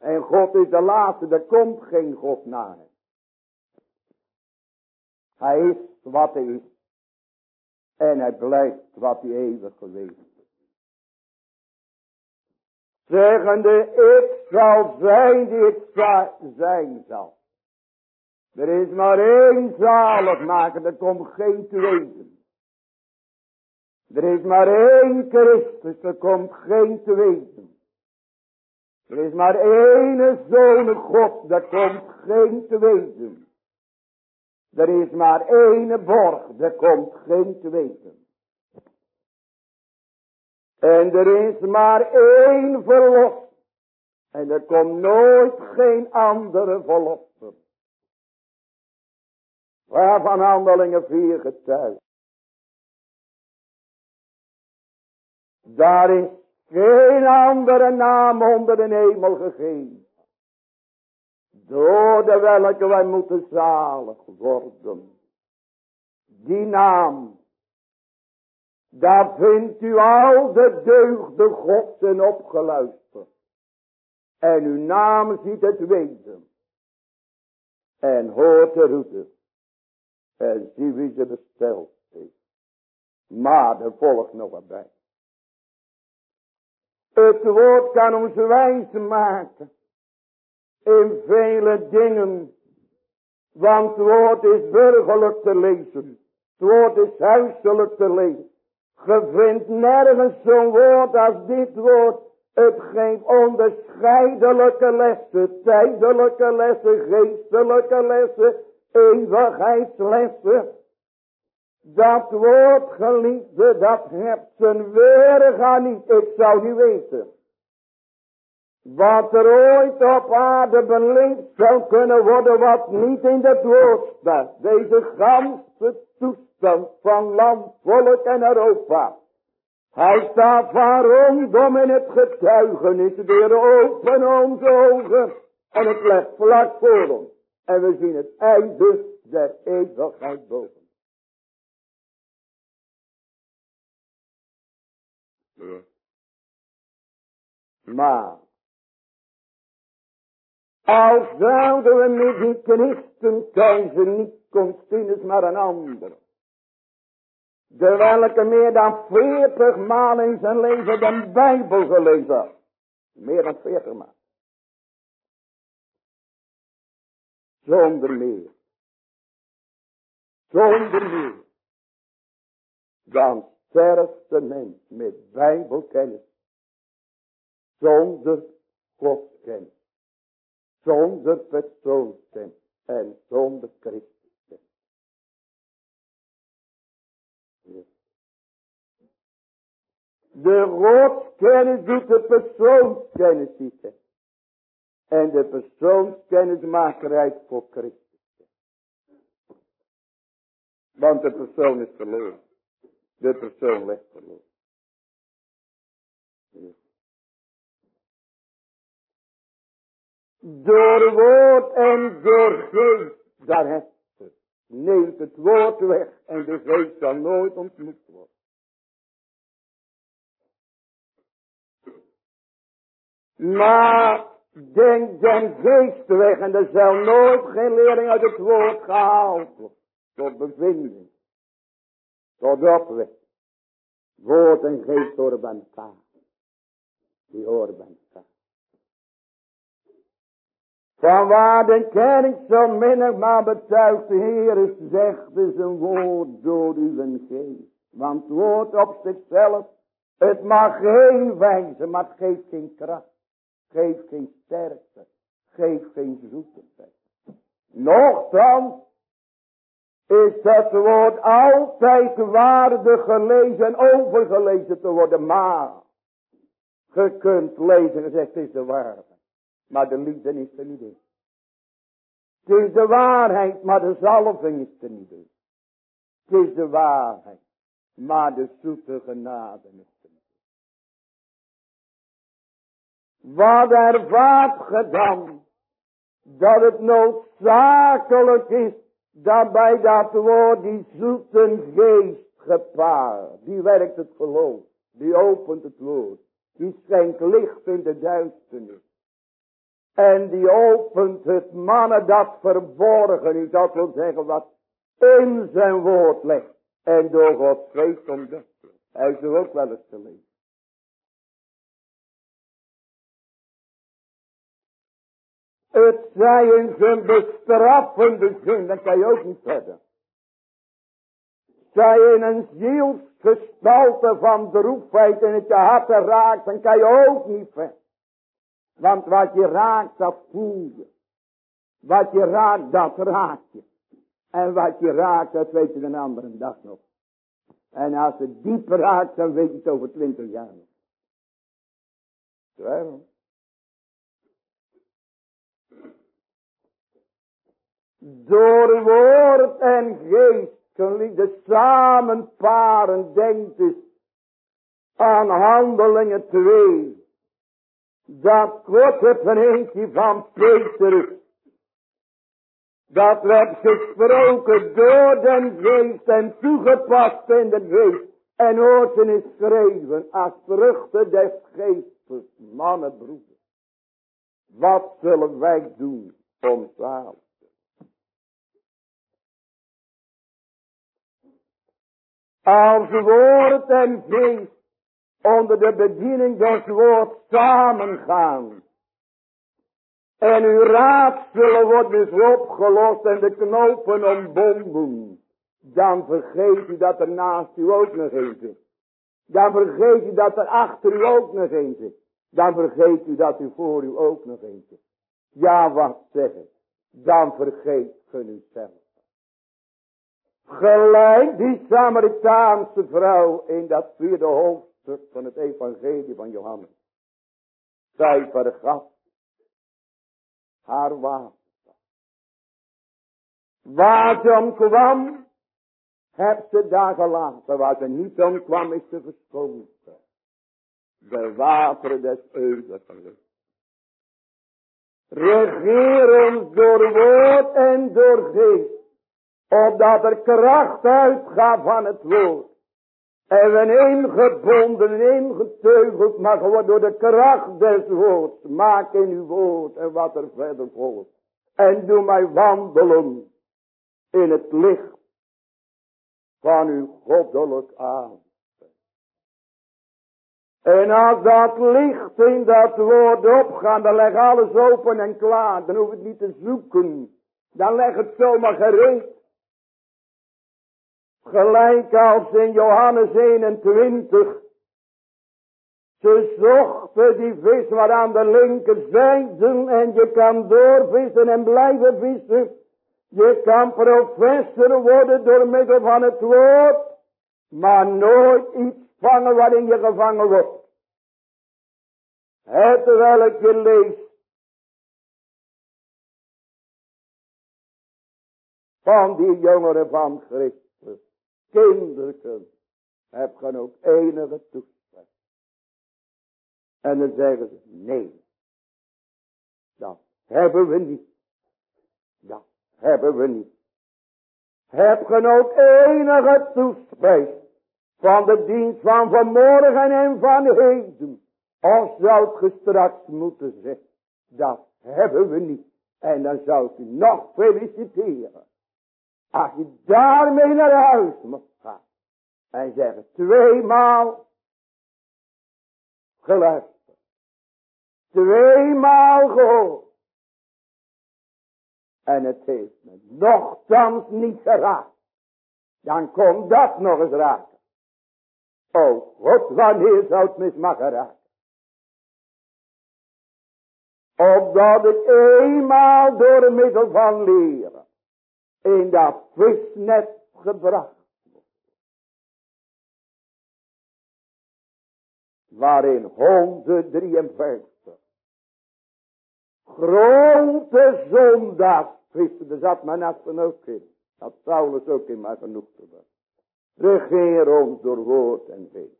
En God is de laatste, er komt geen God na hem. Hij is wat hij is. En hij blijft wat hij eeuwig geweest is. Zeggende, ik zal zijn die ik zijn zal. Er is maar één zalig maken, er komt geen tweede. Er is maar één Christus, er komt geen tweede. Er is maar één zoon God, er komt geen tweede. Er is maar één borg, er komt geen tweede. En er is maar één verlof. En er komt nooit geen andere verlosser. Waarvan handelingen vier getuigd. Daar is geen andere naam onder de hemel gegeven. Door de welke wij moeten zalig worden. Die naam. Daar vindt u al de deugden gods in opgeluisterd. En uw naam ziet het weten. En hoort de route. En zie wie ze besteld heeft. Maar er volgt nog wat bij. Het woord kan ons wijs maken. In vele dingen. Want het woord is burgerlijk te lezen. Het woord is huiselijk te lezen. Je vindt nergens zo'n woord als dit woord. Het geeft onderscheidelijke lessen, tijdelijke lessen, geestelijke lessen, eeuwigheidslessen. Dat woord geliefde, dat hebt zijn weerga niet. Ik zou niet weten. Wat er ooit op aarde beleefd zou kunnen worden wat niet in dat woord staat. Deze ganse toestand van land, volk en Europa. Hij staat van rondom in het getuigenis. De open onze ogen en het legt vlak voor ons. En we zien het einde der eeuwigheid boven. Maar, als zouden we christen keuze niet continus maar een ander. De welke meer dan veertig maal in zijn leven de Bijbel gelezen. Meer dan veertig maal. Zonder meer. Zonder meer. Dan sterft de mens met bijbelkennis. Zonder Godskennis. Zonder persoonskennis. En zonder Christus. De Godskennis doet de persoonskennis zitten. En de persoonskennis maakt rijk voor Christus. Want de persoon is verloren. De persoon. Door woord en door geest, daar. Neemt het woord weg en de geest zal nooit ontmoet worden. Maar denk den geest weg en er zal nooit geen lering uit het woord gehaald worden. Tot bevinding. Tot opwek. Woord en geest horen bij elkaar. Die horen bij elkaar. Van waar de kerk zo minnig maar betuigt, de Heer zegt is een woord door uw geest. Want het woord op zichzelf, het mag geen wijzen, maar het geeft geen kracht. Geeft geen sterkte. Geeft geen zoetigheid. Nochtans is dat woord altijd waardig gelezen en overgelezen te worden. Maar je kunt lezen en zegt het is de waarde. Maar de liefde is er niet in. Het is de waarheid, maar de zalving is er niet in. Het is de waarheid, maar de zoete genade is er niet in. Wat ervaart ge dan? Dat het noodzakelijk is dat bij dat woord die zoete geest gepaard, die werkt het geloof, die opent het woord, die schenkt licht in de duisternis. En die opent het mannen dat verborgen is, dat wil zeggen wat in zijn woord ligt. En door Gods geest ontdekt. Hij is er ook wel eens gelezen. Het zij in zijn bestraffende zin, dan kan je ook niet verder. Zij in een zielsgestalte van droefheid in het je hart raakt, dan kan je ook niet verder. Want wat je raakt, dat voel je. Wat je raakt, dat raakt je. En wat je raakt, dat weet je een andere dag nog. En als het dieper raakt, dan weet je het over twintig jaar nog. Door woord en geest kunnen de samen paren, denkt dus aan handelingen twee. Dat korte eentje van Petrus. Dat werd gesproken door den geest en toegepast in de geest. En oorten is geschreven als vruchten des geestes, mannen. Wat zullen wij doen om zalig Als woord en geest onder de bediening des woord samengaan. En uw raadselen wordt dus opgelost en de knopen ontbonden. Dan vergeet u dat er naast u ook nog een zit. Dan vergeet u dat er achter u ook nog een zit. Dan vergeet u dat u voor u ook nog een zit. Ja, wat zeggen? Dan vergeet u zelf. Gelijk die Samaritaanse vrouw in dat vierde hoofdstuk van het evangelie van Johannes. Zij vergat haar water. Waar ze om kwam, heb ze daar gelaten. Waar ze niet om kwam, is ze verschoten. De wateren des eeuwigen. Regeer ons door woord en door geest opdat er kracht uitgaat van het woord. En we ingebonden en ingeteugeld mag worden door de kracht des woords. Maak in uw woord en wat er verder volgt. En doe mij wandelen in het licht van uw goddelijk aan. En als dat licht in dat woord opgaat, dan leg alles open en klaar. Dan hoef het niet te zoeken. Dan leg het zomaar gereed. Gelijk als in Johannes 21. Ze zochten die vis maar aan de linkerzijde en je kan doorvissen en blijven vissen. Je kan professor worden door middel van het woord, maar nooit iets vangen waarin je gevangen wordt. Het welk je leest van die jongeren van Christus kinderken, heb gaan ook enige toespraak. En dan zeggen ze, nee, dat hebben we niet. Dat hebben we niet. Heb gaan ook enige toespraak van de dienst van vanmorgen en van heden. Of zou het straks moeten zeggen, dat hebben we niet. En dan zou ik u nog feliciteren. Als je daarmee naar huis moet gaan. En zeggen tweemaal geluisterd. Tweemaal gehoord. En het heeft me nogthans niet geraakt. Dan komt dat nog eens raken. Oh God, wanneer zou het mis mag raken? Opdat het eenmaal door middel van leren in dat visnet gebracht Waarin 153 grote zondags vissen, er zat mijn nachten ook in. Dat Saulus ook in mij genoeg te. Regeer ons door woord en geest.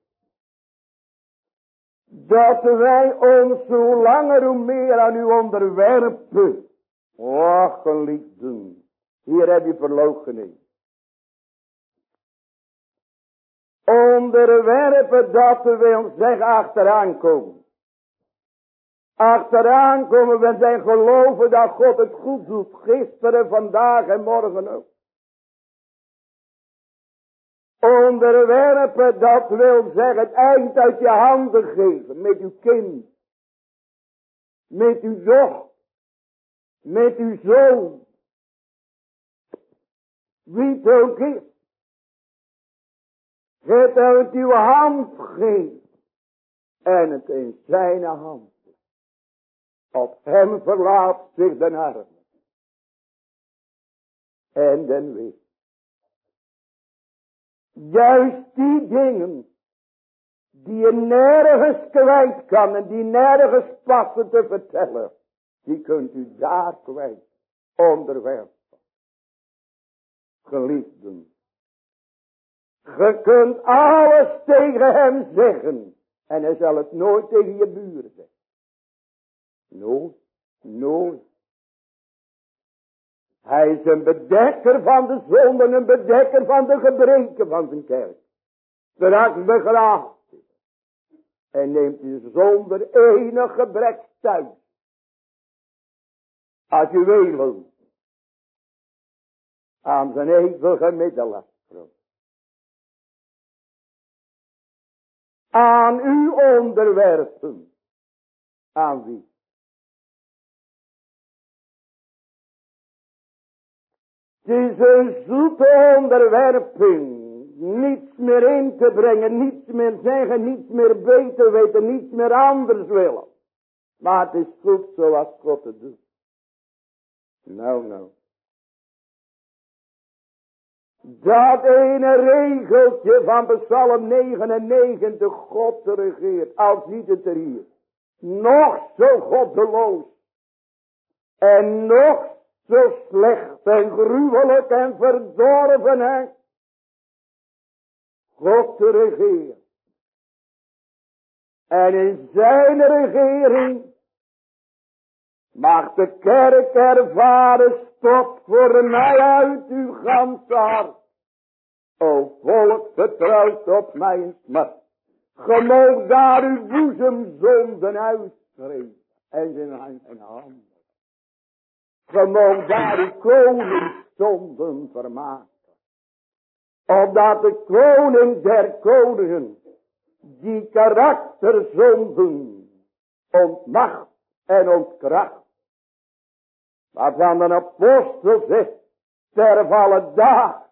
Dat wij ons zo langer hoe meer aan u onderwerpen. Och, geliefden. Hier heb je verloochening. Onderwerpen dat we ons zeggen achteraan komen. Achteraan komen we zijn geloven dat God het goed doet. Gisteren, vandaag en morgen ook. Onderwerpen, dat wil zeggen het eind uit je handen geven. Met uw kind. Met uw dochter. Met uw zoon. Wie het ook is. Het uit uw hand geeft. En het in zijn hand. Op hem verlaat zich de arm. En den weet. Juist die dingen. Die je nergens kwijt kan. En die nergens passen te vertellen. Die kunt u daar kwijt. Onderwerpen. Geliefden. Je kunt alles tegen hem zeggen. En hij zal het nooit tegen je buren zeggen. Nooit, nooit. Hij is een bedekker van de zonden, een bedekker van de gebreken van zijn kerk. Straks begraafd. En neemt u zonder enig gebrek thuis. Als u wil. Aan zijn eeuwige middelen. Aan u onderwerpen. Aan wie? Het is een zoete onderwerping. Niets meer in te brengen, niets meer zeggen, niets meer beter weten, niets meer anders willen. Maar het is goed zoals God het doet. Nou, nou. Dat ene regeltje van Psalm 99, God regeert, als niet het er hier. Nog zo goddeloos. En nog zo slecht en gruwelijk en verdorven God te regeren. En in zijn regering mag de kerk ervaren stop voor mij uit uw ganse. O volk, vertrouwt op mijn smart. Ge daar uw boezem zonden en zijn hand. Gewoon daar de koning stonden vermaken. Omdat de koning der koningen die karakterzonden ontmacht en ontkracht. Waarvan de apostel zegt, sterf alle dag.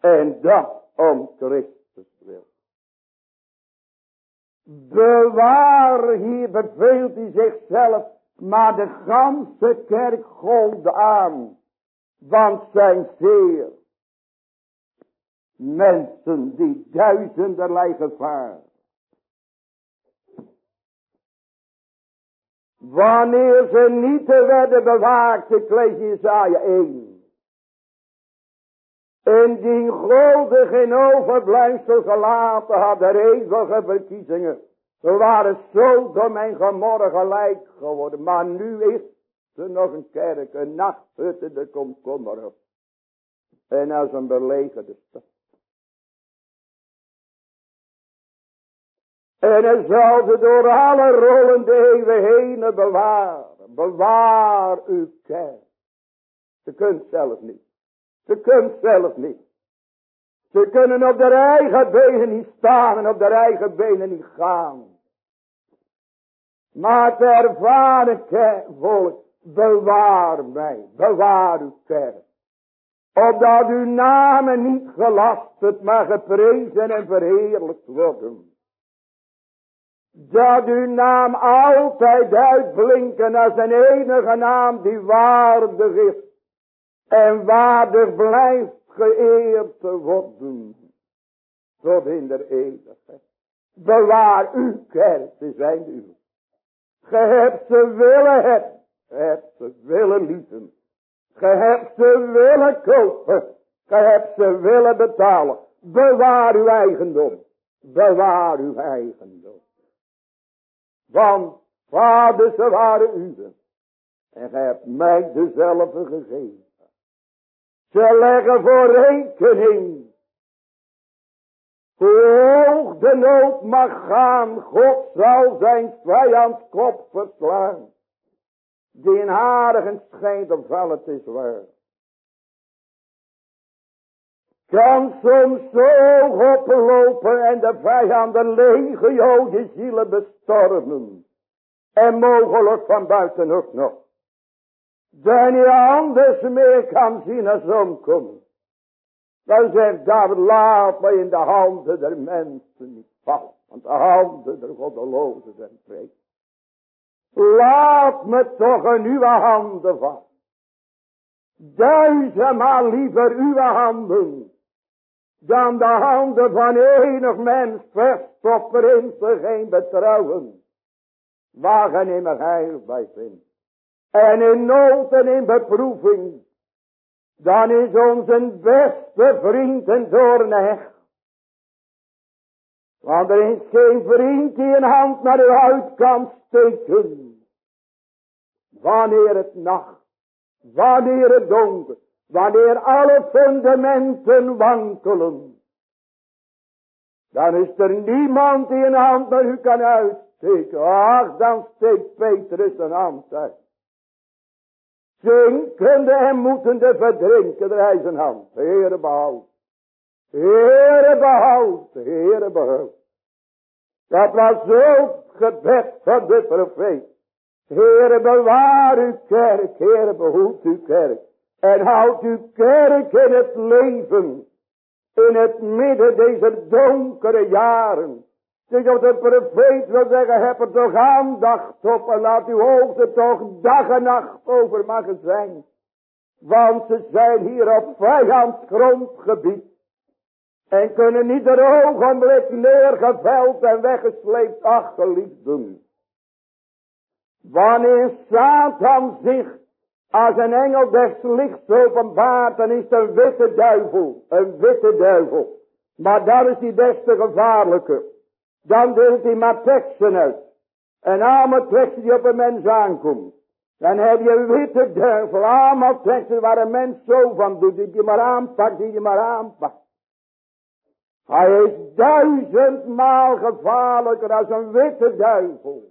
En dat om Christus wil. Bewaar, hier beveelt hij zichzelf, maar de ganse kerk golde aan. Want zijn zeer mensen die duizenderlei gevaar. Wanneer ze niet werden bewaakt, ik lees Isaiah 1. Indien grote geen overblijfsel gelaten had de eeuwige verkiezingen. We waren zo door mijn gemorgen gelijk geworden. Maar nu is er nog een kerk, een nachthutte, de komkommer. En als een belegerde stad. En hij zal ze door alle rollende eeuwen heen bewaren. Bewaar uw kerk. Ze kunt zelf niet. Ze kunt zelf niet. Ze kunnen op de eigen benen niet staan en op de eigen benen niet gaan. Maar het ervaren volk, bewaar mij, bewaar uw kerk. Opdat uw namen niet gelasterd, maar geprezen en verheerlijkt worden. Dat uw naam altijd uitblinken als een enige naam die waardig is. En waardig blijft geëerd te worden. Tot in de eeuwigheid. Bewaar uw kerk, te zijn uw. Ge hebt ze willen hebben. Ge hebt ze willen liefden. Ge hebt ze willen kopen. Ge hebt ze willen betalen. Bewaar uw eigendom. Bewaar uw eigendom. Want vader ze waren uwe. En gij hebt mij dezelfde gegeven. Ze leggen voor rekening. Hoe hoog de nood mag gaan, God zal zijn vijands kop verslaan. Die in harigen schijnt wel het is waar. Kan soms zo oplopen en de vijanden legio je zielen bestormen. En mogelijk van buiten ook nog. Dat je anders meer kan zien als omkomt. Dan zegt David, laat mij in de handen der mensen niet vallen. Want de handen der goddelozen zijn vreemd. Laat me toch in uw handen vallen. Duizendmaal liever uw handen. Dan de handen van enig mens verstoppen ze geen betrouwen. Waar geen immer heil bij vindt. En in nood en in beproeving. Dan is onze beste vriend een doorneg. Want er is geen vriend die een hand naar u uit kan steken. Wanneer het nacht, wanneer het donker, wanneer alle fundamenten wankelen. Dan is er niemand die een hand naar u kan uitsteken. Ach, dan steekt Petrus een hand uit. Zinkende en moetende verdrinken hij zijn hand. Heere behoud. Heere behoud. Heere behoud. Dat was zo gebed van de profeet. Heere bewaar uw kerk. Heere behoed uw kerk. En houd uw kerk in het leven. In het midden deze donkere jaren. Dus of de profeet wil zeggen, heb er toch aandacht op en laat uw hoofden toch dag en nacht over mogen zijn. Want ze zijn hier op grondgebied. En kunnen niet er ogenblik neergeveld en weggesleept achterliefden. Wanneer Satan zich als een engel des lichts openbaart, dan is het een witte duivel. Een witte duivel. Maar dat is die des te gevaarlijke. Dan deelt hij maar teksten uit. En allemaal teksten die op een mens aankomt. Dan heb je een witte duivel. Allemaal teksten waar een mens zo van doet. Die je maar aanpakt, die je maar aanpakt. Hij is duizendmaal gevaarlijker als een witte duivel.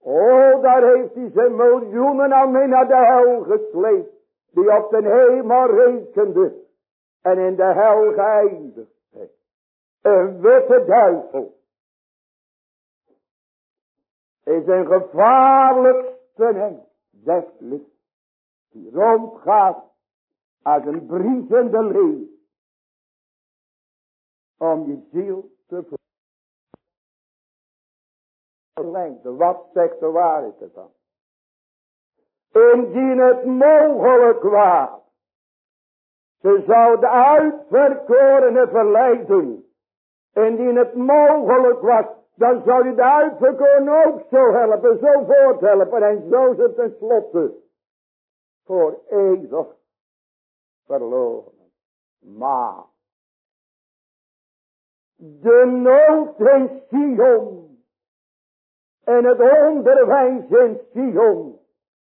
Oh, daar heeft hij zijn miljoenen al mee naar de hel gesleept. Die op de hemel rekende. En in de hel geëindigd Een witte duivel is een gevaarlijkste engel des licht. Die rondgaat als een briesende leeuw. Om je ziel te Wat zegt de waarheid ervan? Indien het mogelijk was. Ze zouden uitverkorene verleiden. Indien het mogelijk was dan zou je de uitverkoren ook zo helpen, zo voorthelpen. En zo is het tenslotte voor eeuwig verloren. Maar de nood in Sion en het onderwijs in Sion,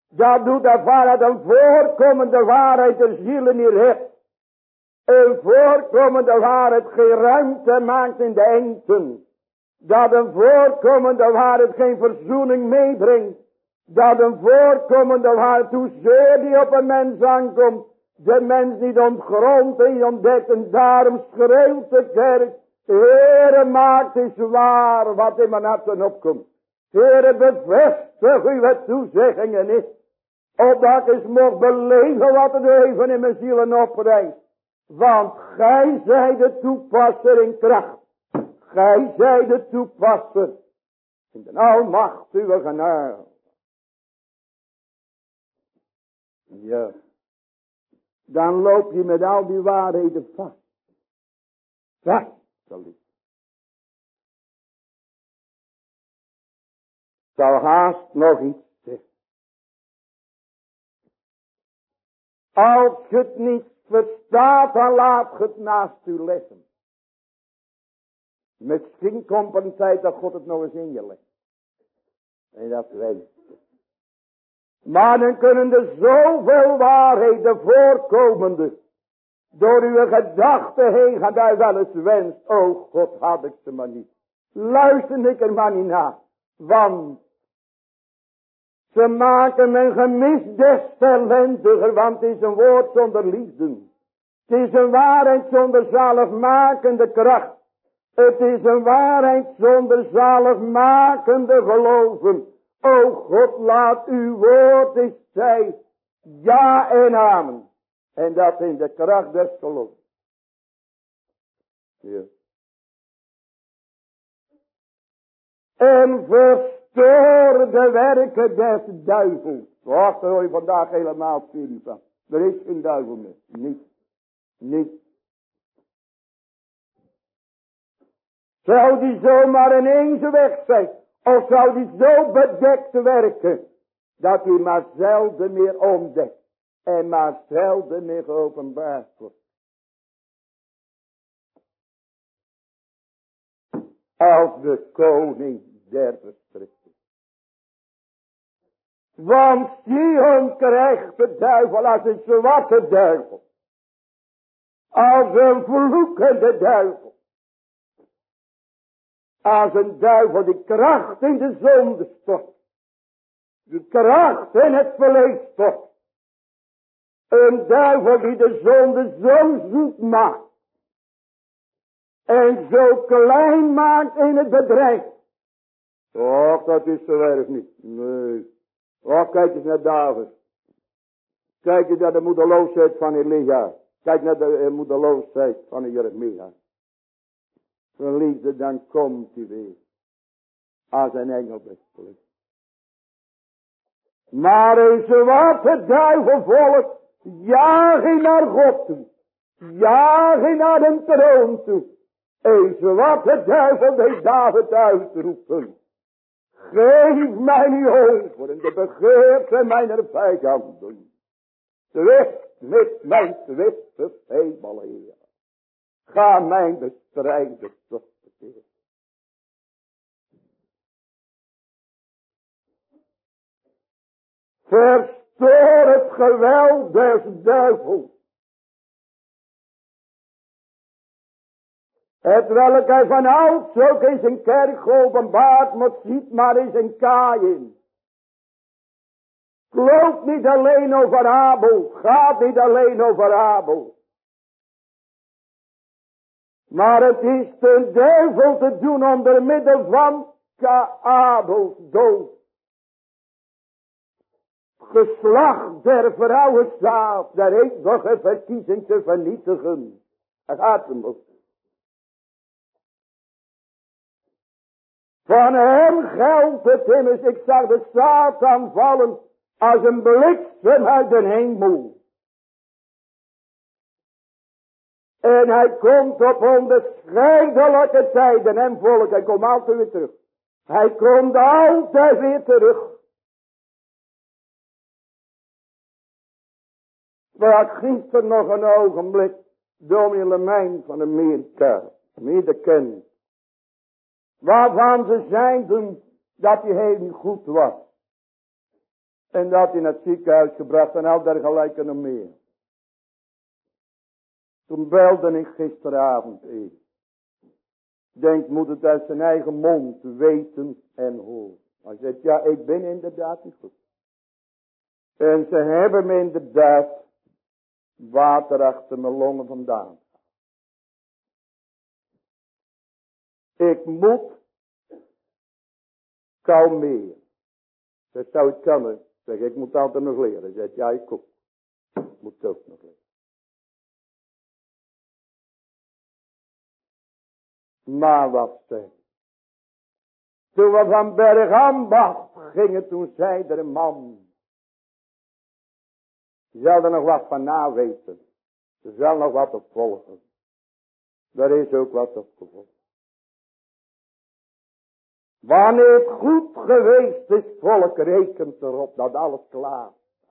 dat doet dat een voorkomende waarheid de zielen niet hebt. Een voorkomende waarheid geen ruimte maakt in de engten dat een voorkomende waarheid geen verzoening meebrengt. Dat een voorkomende waarheid, hoezeer die op een mens aankomt, de mens niet ontgrondt en ontdekt. En daarom schreeuwt de kerk, Heere maakt is waar wat in mijn harten opkomt. Heere bevestig uw toezeggingen niet. Opdat ik mocht beleven wat er even in mijn zielen oprijst. Want gij zijt de toepasser in kracht. Gij zijt de toepasser in de almacht uw genade. Ja. Dan loop je met al die waarheden vast. Vast, geliefd. Zou haast nog iets zeggen. Als je het niet verstaat, dan laat je het naast u leggen. Misschien komt er een tijd dat God het nog eens in je legt. En dat weet Maar dan kunnen er zoveel waarheden voorkomende. Door uw gedachten heen gaat hij wel eens wenst. Oh God had ik ze maar niet. Luister ik er maar niet naar. Want ze maken mijn gemis des talendiger. Want het is een woord zonder liefde. Het is een waarheid zonder zaligmakende kracht. Het is een waarheid zonder zaligmakende geloven. O God, laat uw woord eens zijn. Ja en amen. En dat in de kracht des geloofs. Ja. En verstoor de werken des duivels. Wacht, daar hoor je vandaag helemaal studie van. Er is geen duivel meer. Niet. Niet. Zou die zomaar ineens weg zijn? Of zou die zo bedekt werken? Dat hij maar zelden meer ontdekt. En maar zelden meer geopenbaard wordt. Als de koning der verstrikking. Want Sion krijgt de duivel als een zwarte duivel. Als een vloekende duivel. Als een duivel die kracht in de zonde stort. Die kracht in het vlees stort. Een duivel die de zonde zo zoet maakt. En zo klein maakt in het bedrijf. Och, dat is zo erg niet. Nee. Och, kijk eens naar David. Kijk eens naar de moedeloosheid van Elia. Kijk naar de uh, moedeloosheid van Jeremia. Verliefde, dan komt hij weer. Als een engel best Maar een zwarte duivelvolk jaag hij naar God toe. Jaag hij naar een troon toe. Een zwarte duivel deed David uitroepen. Geef mij over in de begeerte mijner vijanden. Twist met mijn twiste Heer. Ga mijn bestrijder tot de Verstoor het geweld des duivels. Het welk hij van ouds ook in zijn kerk geopenbaard moet ziet maar in zijn kaaien. Geloof niet alleen over Abel. Gaat niet alleen over Abel. Maar het is de duivel te doen onder middel van Abels dood. Geslacht der vrouwen staat, der eeuwige verkiezing te vernietigen. Het gaat hem ook. Van hem geldt het immers, ik zag de Satan vallen als een bliksem uit de hemel. En hij komt op onderscheidelijke tijden en volk. Hij komt altijd weer terug. Hij komt altijd weer terug. Waar gisteren nog een ogenblik dominee Lemijn van de Meerkerk. Kent. Waarvan ze zeiden dat hij heel niet goed was. En dat hij naar het ziekenhuis gebracht en al dergelijke nog meer. Toen belde ik gisteravond even. Denk moet het uit zijn eigen mond weten en horen. Hij zegt ja ik ben inderdaad niet goed. En ze hebben me inderdaad water achter mijn longen vandaan. Ik moet kalmeren. Dat zou het kunnen. Zeg, ik moet altijd nog leren. Zeg, ja, ik ook. Moet ook nog leren. Maar wat zeg. Toen we van Bergambacht gingen, toen zei er een man. Je zal er nog wat van naweten. Er zal nog wat op volgen. Er is ook wat op gevolgd. Wanneer het goed geweest is, volk rekent erop dat alles klaar is.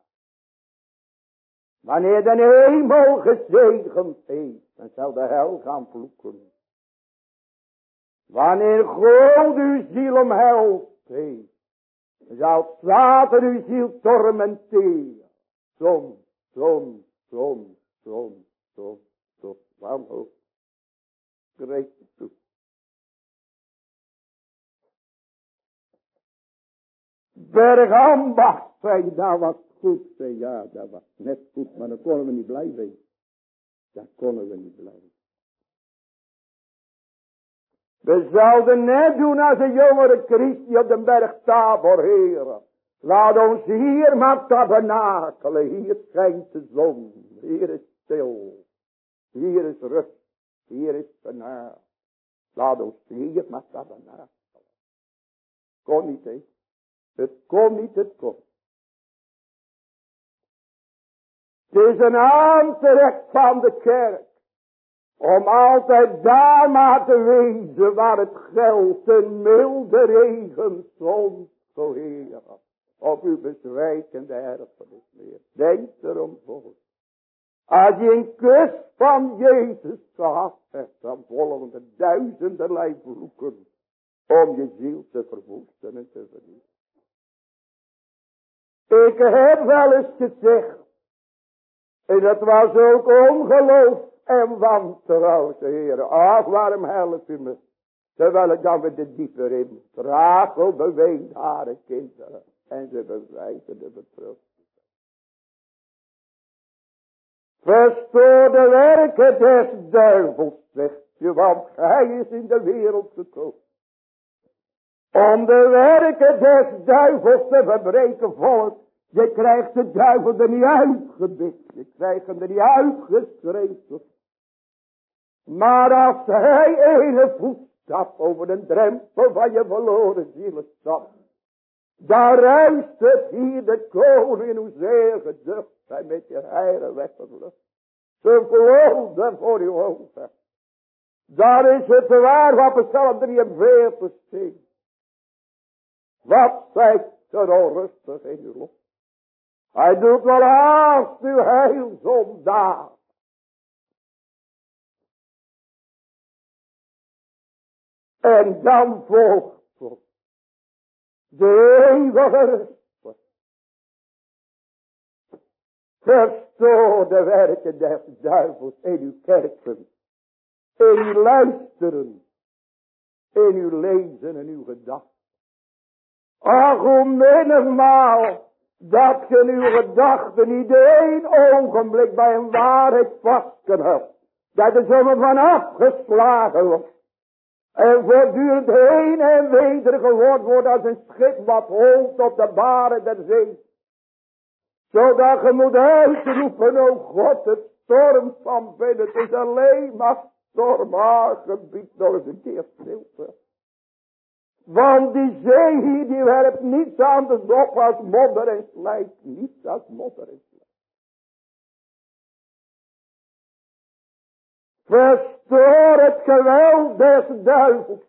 Wanneer de hemel gezegend heeft, dan zal de hel gaan vloeken. Wanneer God uw ziel omhelst heeft, zal Satan uw ziel tormenteren. Som, som, som, som, som, tot wanhoop. Bergambacht, zei dat was goed. Zei ja, dat was net goed, maar dan konden we niet blijven. Dat konden we niet blijven. We zouden net doen als een jongere Christie op de berg Tabor, heren. Laat ons hier maar tabernakelen. Hier schijnt de zon. Hier is stil. Hier is rust. Hier is genade. Laat ons hier maar tabernakelen. Kon niet. Het kon niet, het kon. Het is een aantrek van de kerk. Om altijd daar maar te wezen waar het geld een milde regen soms zo heer. Op uw bezwijkende erfenis meer. Denk erom voor. Als je een kus van Jezus gehad hebt, dan volgen er duizenderlei vloeken om je ziel te verwoesten en te vernietigen. Ik heb wel eens gezegd, en dat was ook ongeloof en wantrouwen, Heer. Ach, waarom helpt u me? Terwijl ik dan weer de dieper in Rachel beweegt haar kinderen. En ze bewijzen de betrust. Verstoor de werken des duivels, zegt je, want hij is in de wereld gekomen. Om de werken des duivels te verbreken volk. Je krijgt de duivel er niet uitgebikt. Je krijgt hem er niet uitgeschreven. Maar als hij ene voetstap over de drempel van je verloren zielen stapt. Daar ruist het hier de koning hoezeer geducht hij met je heiren weggelucht. Ze vloden voor uw ogen. Daar is het waar wat Psalm 43 zingt. Wat zijt er onrustig in uw lot. Hij doet wel haast uw heil zondaar. En dan volgt de eeuwige. Verstoor de werken des duivels in uw kerken. In uw luisteren. In uw lezen en uw gedachten. Ach, hoe menigmaal dat je in uw gedachten niet één ogenblik bij een waarheid vast kan houden. Dat er zomaar van afgeslagen wordt. En voortdurend heen en weder geworden wordt als een schip wat holt op de baren der zee. Zodat je moet uitroepen, o God, het storm van binnen. Het is alleen maar storm, ah, gebied nog eens een keer stilte. Want die zee die werpt niets aan de dop als modder en slijt. Niets als modder en slijt. Verstoor het geweld des duivels.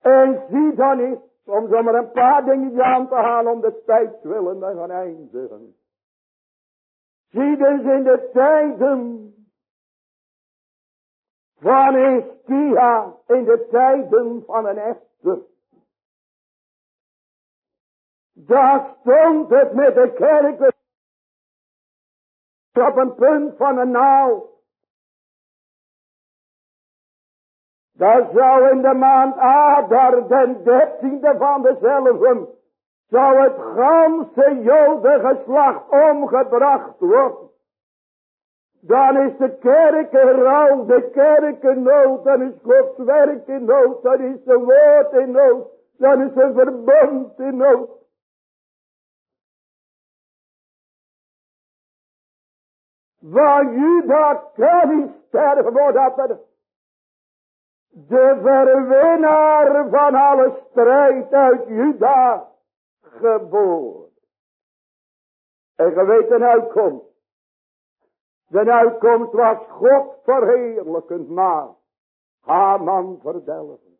En zie dan eens, om zomaar een paar dingen aan te halen om de tijd willen te gaan eindigen. Zie dus in de tijden van Eskia, in de tijden van een Esther. Daar stond het met de kerk op een punt van een nauw. Daar zou in de maand Adar, den dertiende van dezelfde, zou het ganse jodengeslacht omgebracht worden. Dan is de kerk in de kerk in nood, dan is Gods werk in nood, dan is de woord in nood, dan is een verbond in nood. Waar Juda kan niet sterven, wordt dat de verwinnaar van alle strijd uit Juda geboren. En een uitkomst. De uitkomst was God verheerlijkend, maar Haman verdelgen.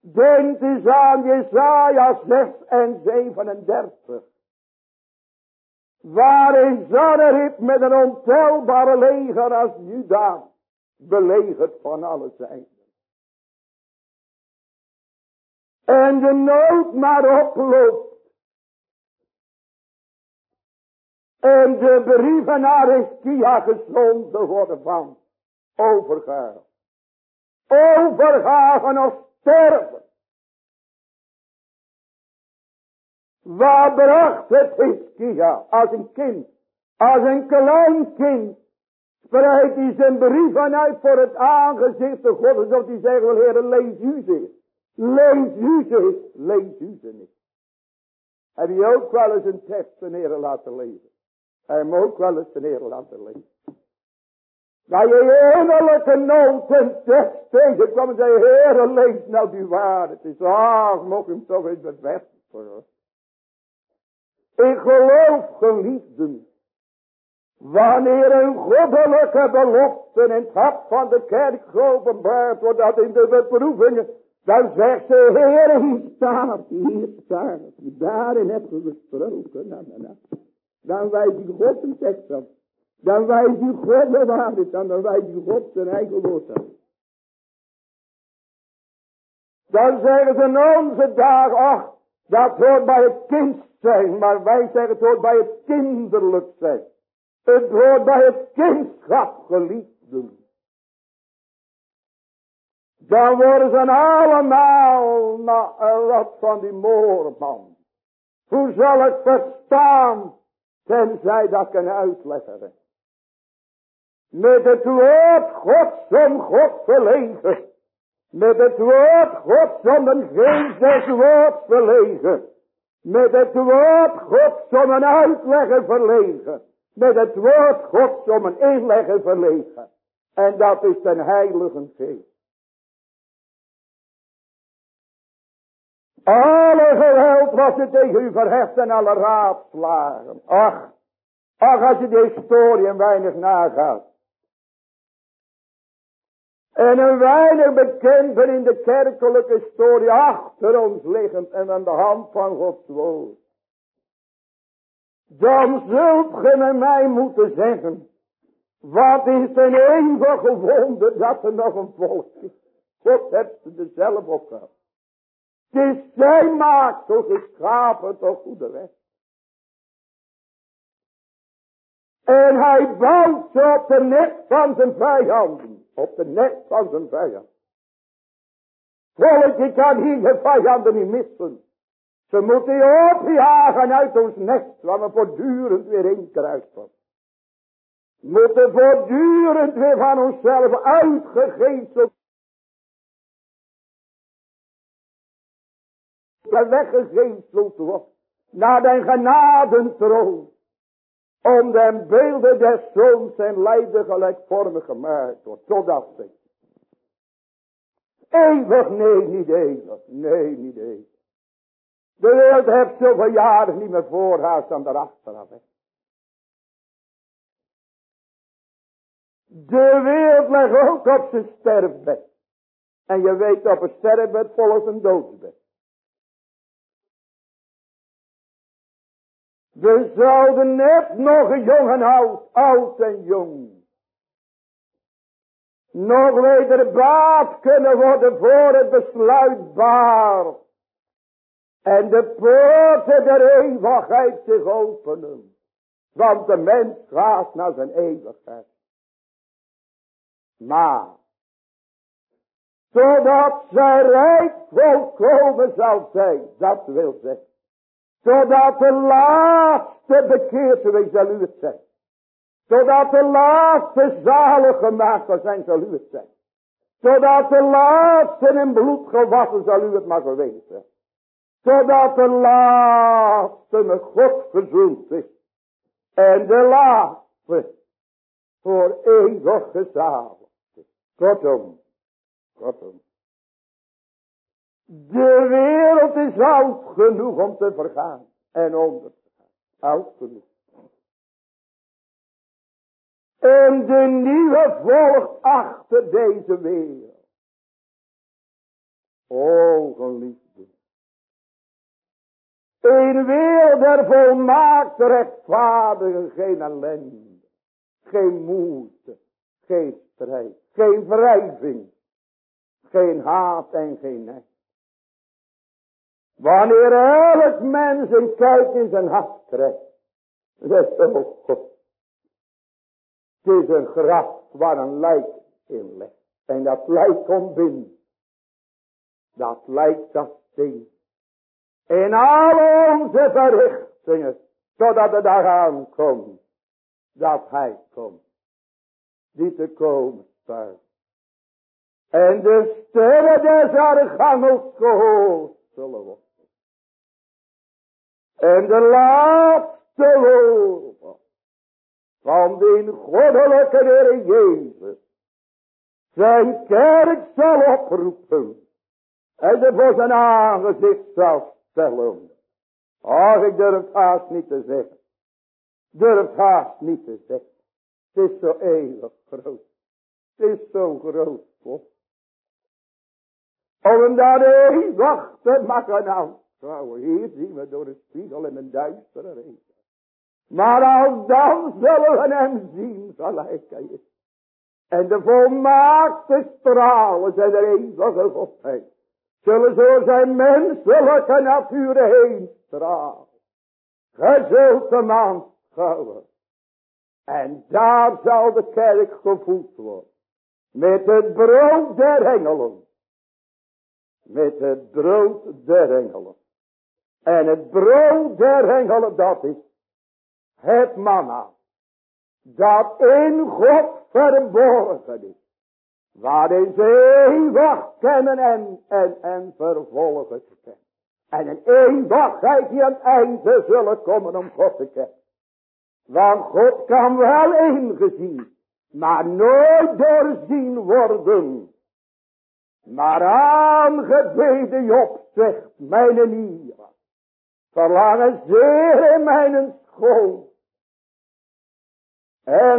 Denk eens aan Jesaja 6 en 37. Waarin Zannerit met een ontelbare leger als Juda belegerd van alle zijden. En de nood maar oploopt. En de brieven naar Ischia gezonden worden van overgave. Overgaven of sterven. Waar bracht het Ischia als een kind, als een klein kind, spreidt hij zijn brieven uit voor het aangezicht van God, alsof hij zegt, wel heren, lees u ze. Lees u lees. Heb je ook wel eens een tekst van heren laten lezen? Hem ook wel eens van heren laten lezen. Dat je innerlijke nood en tekst tegenkwam en zei, heren, lees nou die waarheid. Het is, ah, mocht hem toch eens bevestigen. Ik geloof, geliefden, wanneer een goddelijke belofte in het hart van de kerk geopenbaard wordt, dat in de beproevingen, dan zegt ze, Heer, hier staat, hier staat, daarin hebt u gesproken, na, na, na. Dan wijst u God een tekst op. Dan wijst u God de waarheid aan, dan wijst u God zijn eigen woord aan. Dan zeggen ze in onze dagen, ach, dat hoort bij het kind zijn. Maar wij zeggen het hoort bij het kinderlijk zijn. Het hoort bij het kindschap geliefden. Dan worden ze allemaal naar wat van die moorman. Hoe zal ik verstaan, tenzij dat kan uitleggen. Met het woord Gods om God verlegen. Met het woord Gods om een geest des woord verlegen. Met het woord Gods om een uitlegger verlegen. Met het woord Gods om een inlegger verlegen. En dat is een heilige geest. Alle geweld was het tegen u verheft en alle raadslagen. Ach, ach als je de historie een weinig nagaat. En een weinig bekend in de kerkelijke historie achter ons liggend en aan de hand van Gods woord. Dan zult ge met mij moeten zeggen, wat is een eeuwige wonder dat er nog een volk is. God heeft ze er zelf op gehad. Is zijn maakt toch geschapen tot goede weg. En hij bouwt ze op de nek van zijn vijanden. Op de nek van zijn vijand. Volk, ik kan hier je vijanden niet missen. Ze moeten je opjagen uit ons nest, waar we voortdurend weer in kruisen. We moeten voortdurend weer van onszelf uitgegeesteld weggegeesteld worden naar de genadentroon om de beelden des zoons en lijden gelijkvormig gemaakt wordt. Totdat ze. Eeuwig, nee, niet eeuwig. Nee, niet eeuwig. De wereld heeft zoveel jaren niet meer voorhaast dan daarachteraf. Hè. De wereld legt ook op zijn sterfbed. En je weet op een sterfbed volgens een doodsbed. We zouden net nog een jong en oud, oud en jong. Nog wederbaat kunnen worden voor het besluitbaar. En de poorten der eeuwigheid zich openen. Want de mens gaat naar zijn eeuwigheid. Maar, zodat zijn rijk volkomen zal zijn, dat wil zeggen Zodat de laatste bekeerd zal u het zijn. Zodat de laatste zalig gemaakt zijn, zal u het zijn. Zodat de laatste in bloed gewassen zal u het maar zijn. Zodat de laatste met God verzoend is. En de laatste voor eeuwig gezaligd is. Kortom, kortom. De wereld is oud genoeg om te vergaan en onder te gaan. Oud genoeg. En de nieuwe volgt achter deze wereld. O geliefde. Een wereld der volmaakte rechtvaardige, geen ellende, geen moeite, geen strijd, geen wrijving, geen haat en geen nek. Wanneer elk mens een kijk in zijn hart krijgt, dat is toch God. Het is een graf waar een lijk in ligt. En dat lijk komt binnen. Dat lijk dat ding. In al onze verrichtingen. Totdat de dag aankomt. Dat hij komt. Die te komen staat. En de sterren des archangels zullen worden. En de laatste woorden van de goddelijke Heer Jezus zijn kerk zal oproepen en ze voor zijn aangezicht zal stellen. Ach, ik durf haast niet te zeggen. Durf haast niet te zeggen. Het is zo eeuwig groot. Het is zo groot, God. Om daar eeuwig te maken aanschouwen. Hier zien we door de spiegel in een duistere. Maar als dan zullen we hem zien gelijk hij is. En de volmaakte stralen zijn er eeuwige godheid. Zullen zo zijn menselijke natuur heen stralen. Ge zult hem. En daar zal de kerk gevoed worden. Met het brood der engelen. Met het brood der engelen. En het brood der engelen dat is het manna. Dat in God verborgen is. Waarin ze eeuwig kennen en, en, en vervolgen te kennen. En een eeuwigheid die aan einde zullen komen om God te kennen. Want God kan wel ingezien, maar nooit doorzien worden. Maar aangebeden Job zegt, mijn nieren, verlangen zeer in mijn schoon en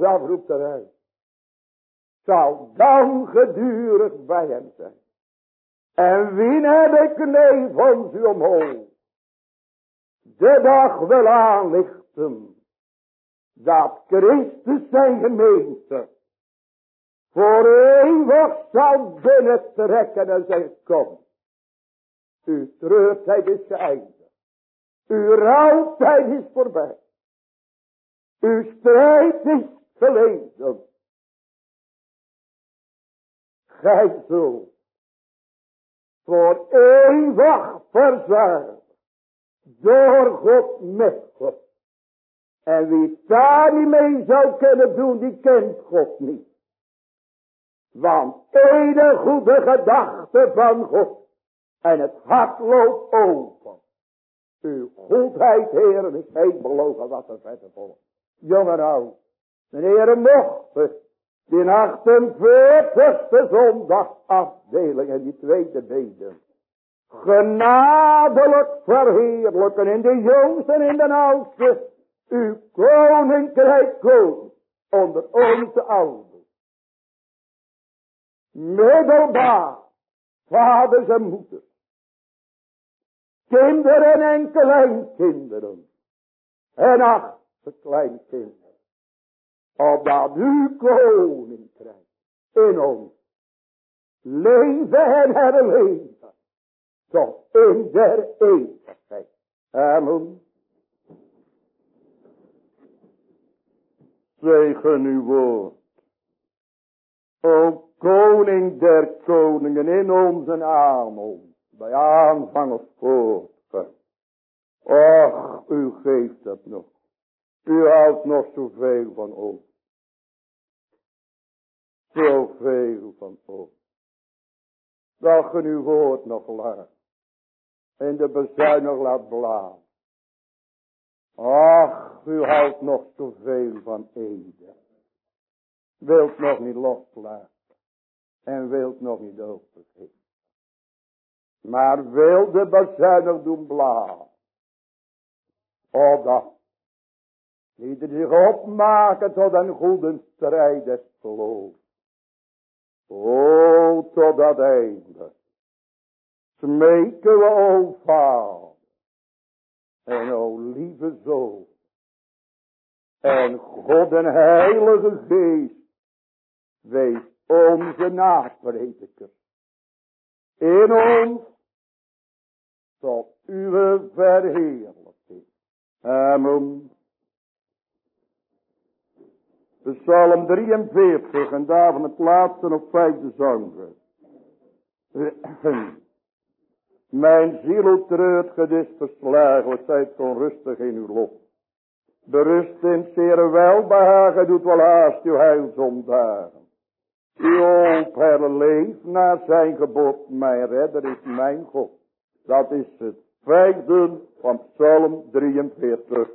dat roept eruit. Zal dan gedurig bij hem zijn. En wie heb ik nee van u omhoog. De dag wil aanlichten. Dat Christus zijn gemeente. Voor eeuwig zal binnen trekken en zeggen kom. Uw treurtijd is geëindigd. Uw rouwtijd is voorbij. Uw strijd is geleden. Gij zult voor eeuwig verzwaard door God met God. En wie daar niet mee zou kunnen doen, die kent God niet. Want ene goede gedachte van God en het hart loopt open. Uw goedheid, heren, is geen belogen wat er verder volgt jong en oud. Meneer mocht die 48ste zondag afdeling en die tweede beden. Genadelijk verheerlijken in de jongste en in de oudste. Uw koninkrijk komt onder onze ouders. Middelbaar, vaders en moeders. Kinderen en kleinkinderen. En ach, kleinkind. Opdat u koninkrijk in ons leven en herleven. Tot in der eeuwigheid. Amen. Zegen uw woord. O koning der koningen in onze armen. Bij aanvang of voortgang. Och, u geeft dat nog. U houdt nog zoveel van ons. Zoveel van ons. Dat je uw woord nog laat. En de bezuin nog laat blazen. Ach, u houdt nog zoveel van Ede. Wilt nog niet loslaten. En wilt nog niet overgeven. Maar wil de bezuin nog doen blazen. Opdat die zich opmaken tot een goede strijd des geloof. O, tot dat einde. smeken we, o Vader. En o lieve Zoon. En God en Heilige Geest. Wees onze naprediker. In ons. Tot uw verheerlijking. Amen. Psalm 43 en daarvan het laatste of vijfde zangvers. Mijn ziel treurt gedis verslagen, zijt onrustig in uw lof. Berust in zeer welbehagen, doet wel haast uw heil zondagen. Uw per leef naar zijn gebod, mijn redder is mijn God. Dat is het vijfde van Psalm 43.